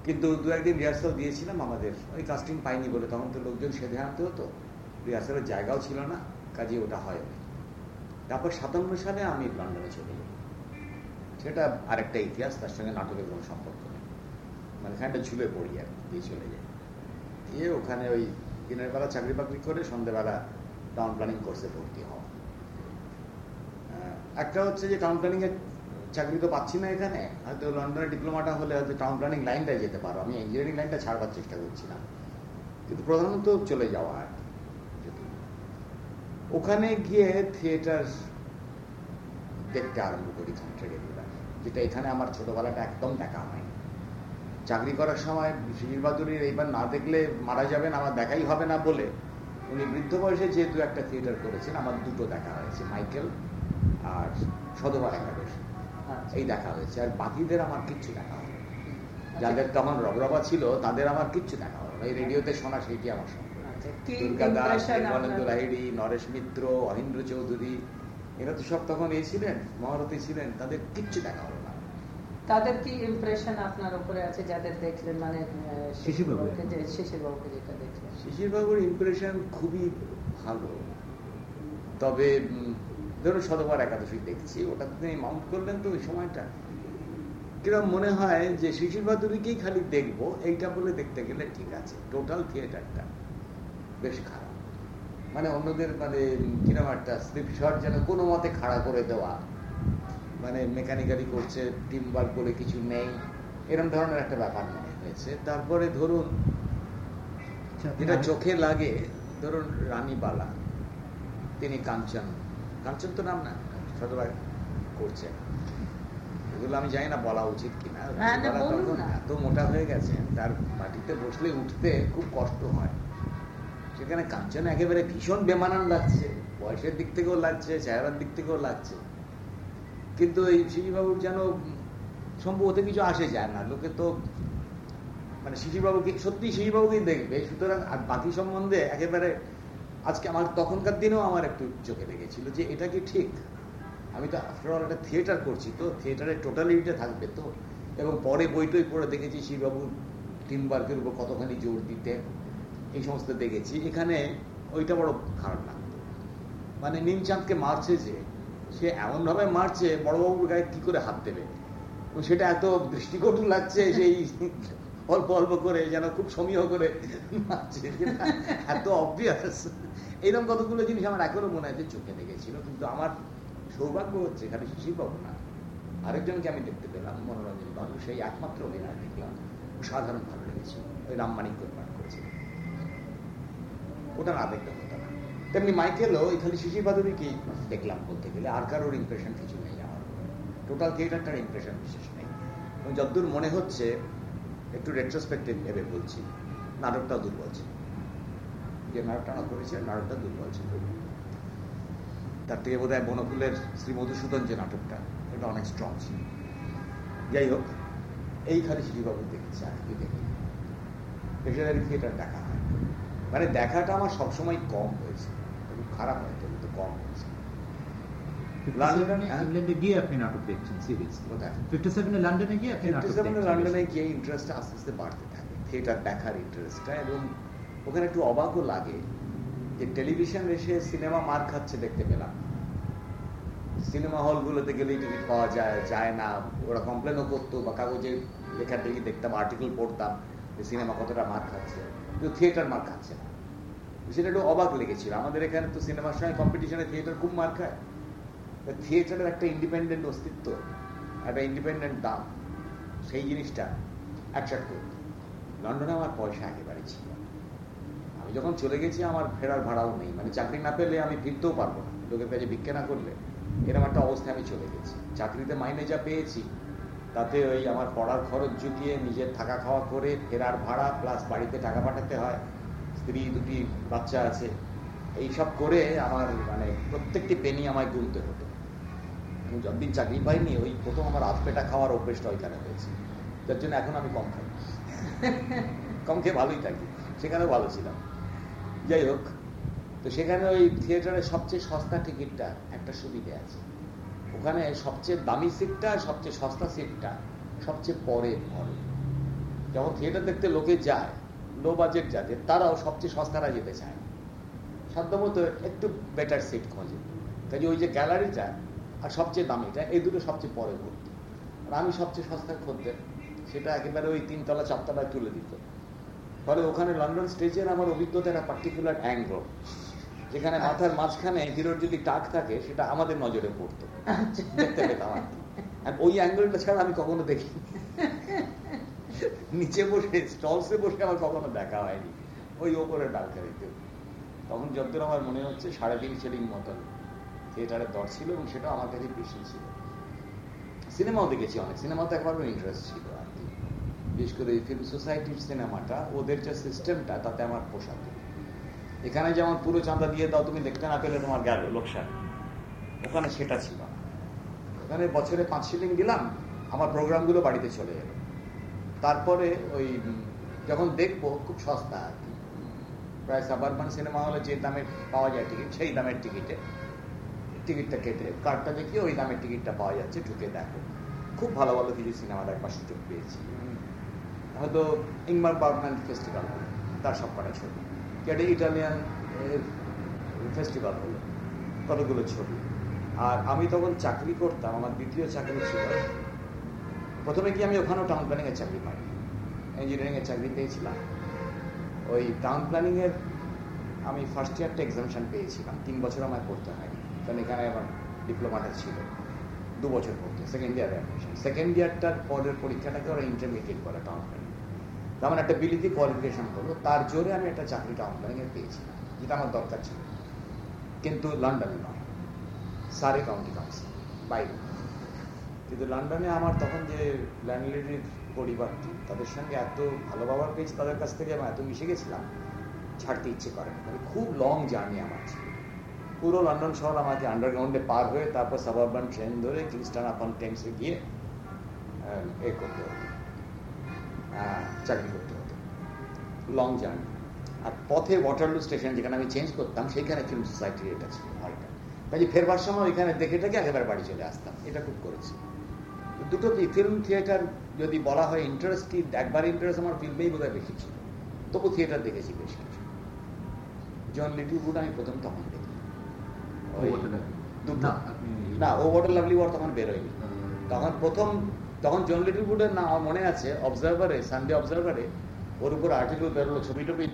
Speaker 2: কিন্তু দু একদিন রিহার্সাল দিয়েছিলাম আমাদের। ওই কাস্টিং পাইনি বলে তখন তো লোকজন সেধে আনতে হতো। রিহার্সালের জায়গাও ছিল না কাজে ওটা হয়নি। তারপর সাতান্ন সালে আমি লন্ডনে চলে যাই সেটা আরেকটা ইতিহাস তার সঙ্গে নাটকের কোনো সম্পর্ক নেই। মানে খানিকটা ঝুলে পড়ি আর কি, দিয়ে চলে যাই। গিয়ে ওখানে ওই দিনের বেলা চাকরি বাকরি করে সন্ধ্যেবেলা টাউন প্ল্যানিং কোর্সে ভর্তি হওয়া। একটা হচ্ছে যে টাউন প্ল্যানিং এর চাকরি তো পাচ্ছি না এখানে। হয়তো লন্ডনে ডিপ্লোমাটা হলে হয়তো টাউন প্ল্যানিং লাইনটায় যেতে পারো। আমি ইঞ্জিনিয়ারিং লাইনটা ছাড়বার চেষ্টা করছিলাম কিন্তু প্রধানত চলে যাওয়া আর ওখানে গিয়ে থিয়েটার দেখতে আরম্ভ করি খানিকটা যেটা এখানে আমার ছোটবেলাটা একদম দেখা হয়নি। চাকরি করার সময় শিশির বাদুরির এইবার না দেখলে মারা যাবেন আমার দেখাই হবে না বলে উনি বৃদ্ধ বয়সে যেহেতু একটা থিয়েটার করেছেন, আমার দুটো দেখা হয়েছে, মাইকেল আর সদবার একাদশী।
Speaker 1: আচ্ছা।
Speaker 2: এই দেখা হয়েছে। আর বাকিদের আমার কিচ্ছু দেখা হয়নি। যাদের তখন রবরবা ছিল তাদের আমার কিচ্ছু দেখা হলো এই রেডিওতে শোনা সেইটি আমার
Speaker 1: আচ্ছা,
Speaker 2: দুর্গা দাস
Speaker 1: impression
Speaker 2: লাহিড়ি নরেশ মিত্র অহিন্দ্র চৌধুরী এরা তো সব তখন এই ছিলেন মহারথী ছিলেন তাদের কিচ্ছু দেখা হলো না।
Speaker 1: তাদের কি ইমপ্রেশন আপনার উপরে আছে যাদের দেখলেন? মানে। শিশিরবাবুকে যেটা দেখলেন?
Speaker 2: শিশিরবাবুর ইমপ্রেশন খুবই ভালো। তবে ধরুন শতবার একাদশী দেখছি ওটা তিনি মাউন্ট করলেন তো ওই সময়টা। কিরম মনে হয় যে শিশির বাদুরিকেই খালি দেখব এইটা বলে দেখতে গেলে ঠিক আছে টোটাল থিয়েটারটা বেশ খারাপ। মানে অন্যদের মানে কিরম একটা স্লিপ শট যেন কোনো মতে খাড়া করে দেওয়া। মানে মেকানিক্যালি করছে টিম ওয়ার্ক বলে কিছু নেই এরকম ধরনের একটা ব্যাপার মনে হয়েছে। তারপরে ধরুন
Speaker 3: আচ্ছা,
Speaker 2: যেটা চোখে লাগে ধরুন রানীবালা তিনি কাঞ্চন কাঞ্চন তো নাম না ছোটবেলা করছে। এগুলো আমি জানি না বলা উচিত কিনা।
Speaker 1: হ্যাঁ।
Speaker 2: এত মোটা হয়ে গেছে তার মাটিতে বসলে উঠতে খুব কষ্ট হয়। সেখানে কাঞ্চন একেবারে ভীষণ বেমানান লাগছে বয়সের দিক থেকেও লাগছে চেহারার দিক থেকেও লাগছে। কিন্তু এই শিশিরবাবুর যেন সম্ভবত কিছু আসে যায় না। লোকে তো মানে শিশিরবাবুকে সত্যি শিশিরবাবুকেই দেখবে? সুতরাং আর বাকি সম্বন্ধে একেবারে আজকে আমার, তখনকার দিনেও আমার একটু চোখে লেগেছিল যে এটা কি ঠিক? আমি তো আফটারঅল একটা থিয়েটার করছি তো থিয়েটারের টোটালিটিটা থাকবে তো। এবং পরে বই টই পড়ে দেখেছি শিববাবু টিম ওয়ার্কের উপর কতখানি জোর দিতে এই সমস্ত দেখেছি। এখানে ওইটা বড় খারাপ লাগতো মানে নিমচাঁদকে মারছে যে, সে এমনভাবে মারছে, বড়বাবুর গায়ে কি করে হাত দেবে? সেটা এত দৃষ্টিকটু লাগছে সেই অল্প অল্প করে যেন খুব সমীহ করে এত অবভিয়াস এইরকম কতগুলো জিনিস আমার এখনও মনে আছে, চোখে লেগেছিল কিন্তু আমার সৌভাগ্য হচ্ছে এখানে শিশির পাবো না। আরেকজনকে আমি দেখতে পেলাম, মনোরঞ্জন বাবু সেই একমাত্র অভিনয় দেখলাম। সাধারণ ভালো লেগেছিল ওই রামমানিক পাঠ করেছে। ওটা না দেখতে হতো না। তেমনি মাইকেলও খালি শিশির বাদুরিকেই দেখলাম বলতে গেলে, আর কারোর ইমপ্রেশন কিছু নেই আমার। টোটাল থিয়েটারটার ইমপ্রেশন বিশেষ নেই। যতদূর মনে হচ্ছে একটু রেট্রোস্পেক্টিভ ভেবে বলছি। নাটকটা দুর্বল ছিল। যে নাটকটা না করেছে, নাটকটা দুর্বল ছিল। তার থেকে বোধ হয় বনফুলের শ্রী মধুসূদন যে নাটকটা, এটা অনেক স্ট্রং ছিল। যাই হোক, এই শিশুবাবু দেখেছি আর কি দেখি পেশাদারি থিয়েটার দেখা হয় মানে দেখাটা আমার সবসময় কম হয়েছে। খুব খারাপ হয়তো কিন্তু কম হয়েছে। হ্যাঁ?
Speaker 3: ইংল্যান্ডে গিয়ে আপনি নাটক দেখছেন সিরিজ ফিফটি সেভেনে লন্ডনে গিয়ে আপনি
Speaker 2: ফিফটি সেভেনে লন্ডনে গিয়ে আস্তে আস্তে বাড়তে থাকে থিয়েটার দেখার ইন্টারেস্টটা এবং ওখানে একটু অবাকও লাগে যে টেলিভিশন এসে সিনেমা মার খাচ্ছে দেখতে পেলাম সিনেমা হলগুলোতে গেলেই টিকিট পাওয়া যায় যায় না ওরা কমপ্লেনও করতো বা কাগজে লেখা দেখি দেখতাম আর্টিকেল পড়তাম যে সিনেমা কতটা মার খাচ্ছে কিন্তু থিয়েটার মার খাচ্ছে না সেটা একটু অবাক লেগেছিল আমাদের এখানে তো সিনেমার সময় কম্পিটিশনে থিয়েটার খুব মার খায় থিয়েটারের একটা ইন্ডিপেন্ডেন্ট অস্তিত্ব, একটা ইন্ডিপেন্ডেন্ট দাম, সেই জিনিসটা অ্যাট্রাক্ট করত লন্ডনে আমার পয়সা একেবারে ছিল। আমি যখন চলে গেছি, আমার ফেরার ভাড়াও নেই। মানে চাকরি না পেলে আমি ফিরতেও পারব না। লোকের কাছে ভিক্ষে না করলে এরকম একটা অবস্থায় আমি চলে গেছি। চাকরিতে মাইনে যা পেয়েছি, তাতে ওই আমার পড়ার খরচ জুটিয়ে নিজের থাকা খাওয়া করে, ফেরার ভাড়া প্লাস বাড়িতে টাকা পাঠাতে হয়, স্ত্রী দুটি বাচ্চা আছে, এইসব করে আমার মানে প্রত্যেকটি পেনি আমায় গুনতে হতো। যতদিন চাকরি পাইনি ওই প্রথম আমার হাত পেটা খাওয়ার অভ্যেসটা ওইখানে হয়েছে। যার জন্য এখন আমি কম খাই। কম খেয়ে ভালোই থাকি। সেখানেও ভালো ছিলাম। যাই হোক, তো সেখানে ওই থিয়েটারের সবচেয়ে সস্তা টিকিটটা একটা সুবিধে আছে। ওখানে সবচেয়ে দামি সিটটা সবচেয়ে সস্তা সিটটা সবচেয়ে পরে পরে যখন থিয়েটার দেখতে লোকে যায় লো বাজেট যাদের, তারাও সবচেয়ে সস্তারা যেতে চায়। সাধ্যমতো একটু বেটার সিট খোঁজে। কাজে ওই যে গ্যালারিটা আর সবচেয়ে দামিটা এই দুটো সবচেয়ে পরে ভর্তি আর আমি সবচেয়ে সস্তা খদ্দের, সেটা একেবারে ওই তিনতলা, চারতলায় তুলে দিত। ফলে ওখানে লন্ডন স্টেজের আমার অভিজ্ঞতা একটা পার্টিকুলার অ্যাঙ্গল যেখানে মাথার মাঝখানে হিরোর যদি টাক থাকে, সেটা আমাদের নজরে পড়তো। দেখতে পেতাম আর ওই অ্যাঙ্গেলটা ছাড়া আমি কখনো দেখি নিচে বসে স্টলসে বসে আমার কখনো দেখা হয়নি। ওই ওপরের ব্যালকারিতে তখন যতদূর আমার মনে হচ্ছে সাড়ে তিন শিলিং মতন। থিয়েটারের দর ছিল এবং সেটা আমার কাছে বেশি ছিল। সিনেমাও দেখেছি অনেক। সিনেমাতে একবারও ইন্টারেস্ট ছিল আর কি। বিশেষ করে এই ফিল্ম সোসাইটির সিনেমাটা, ওদের যে সিস্টেমটা তাতে আমার পোষাতো এখানে যেমন পুরো চাঁদা দিয়ে দাও, তুমি দেখতে না পেলে তোমার গেল লোকসান। ওখানে সেটা ছিল। ওখানে বছরে পাঁচ শিলিং দিলাম, আমার প্রোগ্রামগুলো বাড়িতে চলে এলো। তারপরে ওই, যখন দেখব, খুব সস্তা আর কি। প্রায় সাবারবান সিনেমা হলে যে দামে পাওয়া যায় টিকিট সেই দামের টিকিটে টিকিটটা কেটে কার্ডটা দেখিয়ে ওই দামের টিকিটটা পাওয়া যাচ্ছে ঢুকে দেখো। খুব ভালো ভালো কিছু সিনেমা দেখবার সুযোগ পেয়েছি। হয়তো ইংমার বার্গম্যান ফেস্টিভ্যাল হলো তার সব কটা ছবি। একটা ইটালিয়ান ফেস্টিভ্যাল হলো কতগুলো ছবি। আর আমি তখন চাকরি করতাম আমার দ্বিতীয় চাকরি ছিল। প্রথমে কি আমি ওখানেও টাউন প্ল্যানিং এর চাকরি পাই ইঞ্জিনিয়ারিং এর চাকরি পেয়েছিলাম। ওই টাউন প্ল্যানিং এর আমি ফার্স্ট ইয়ারটা এক্সামশন পেয়েছিলাম। তিন বছর আমায় পড়তে হয়নি কারণ এখানে আমার ডিপ্লোমাটা ছিল। দু বছর পড়তে। সেকেন্ড ইয়ারে অ্যাডমিশন সেকেন্ড ইয়ারটার পরের পরীক্ষাটাকে ওরা ইন্টারমিডিয়েট টাউন প্ল্যানিং তেমন একটা বিলিতি কোয়ালিফিকেশন হলো তার জোরে আমি একটা চাকরি এ পেয়েছিলাম যেটা আমার দরকার ছিল। কিন্তু লন্ডনে নয়। সারে কাউন্টি কাউন্সিল বাইরে কিন্তু লন্ডনে আমার তখন যে ল্যান্ডলেডির পরিবারটি তাদের সঙ্গে এত ভালো ব্যবহার পেয়েছি, তাদের কাছ থেকে আমি এত মিশে গেছিলাম, ছাড়তে ইচ্ছে করে। মানে খুব লং জার্নি আমার ছিল। পুরো লন্ডন শহর আমাকে আন্ডারগ্রাউন্ডে পার হয়ে তারপর সাবারবান ট্রেন ধরে কিংস্টন আপন টেমসে গিয়ে এ করতে হতো। চাকরি করতে হতো। লং জার্নি আর পথে ওয়াটারলু স্টেশন যেখানে আমি চেঞ্জ করতাম, সেইখানে ফিল্ম সোসাইটির এটা ছিল হলটা কাজে ফেরবার সময় ওইখানে দেখে টেকে একেবারে বাড়ি চলে আসতাম। এটা খুব করেছি। দুটো ফিল্ম থিয়েটার যদি বলা হয় ইন্টারেস্ট কি একবার ইন্টারেস্ট আমার ফিল্মেই বোধ হয় বেশি ছিল। তবু থিয়েটার দেখেছি বেশ কিছু। জন লিটলউড আমি প্রথম তখন দেখি। না ও ওয়াটার লাভলি ওয়ার তখন বেরোয়নি তখন প্রথম তখন জন লিটলউডের না আমার মনে আছে অবজারভারে সানডে অবজারভারে ওর উপর আর্টিকেল বেরোলো ছবি টবি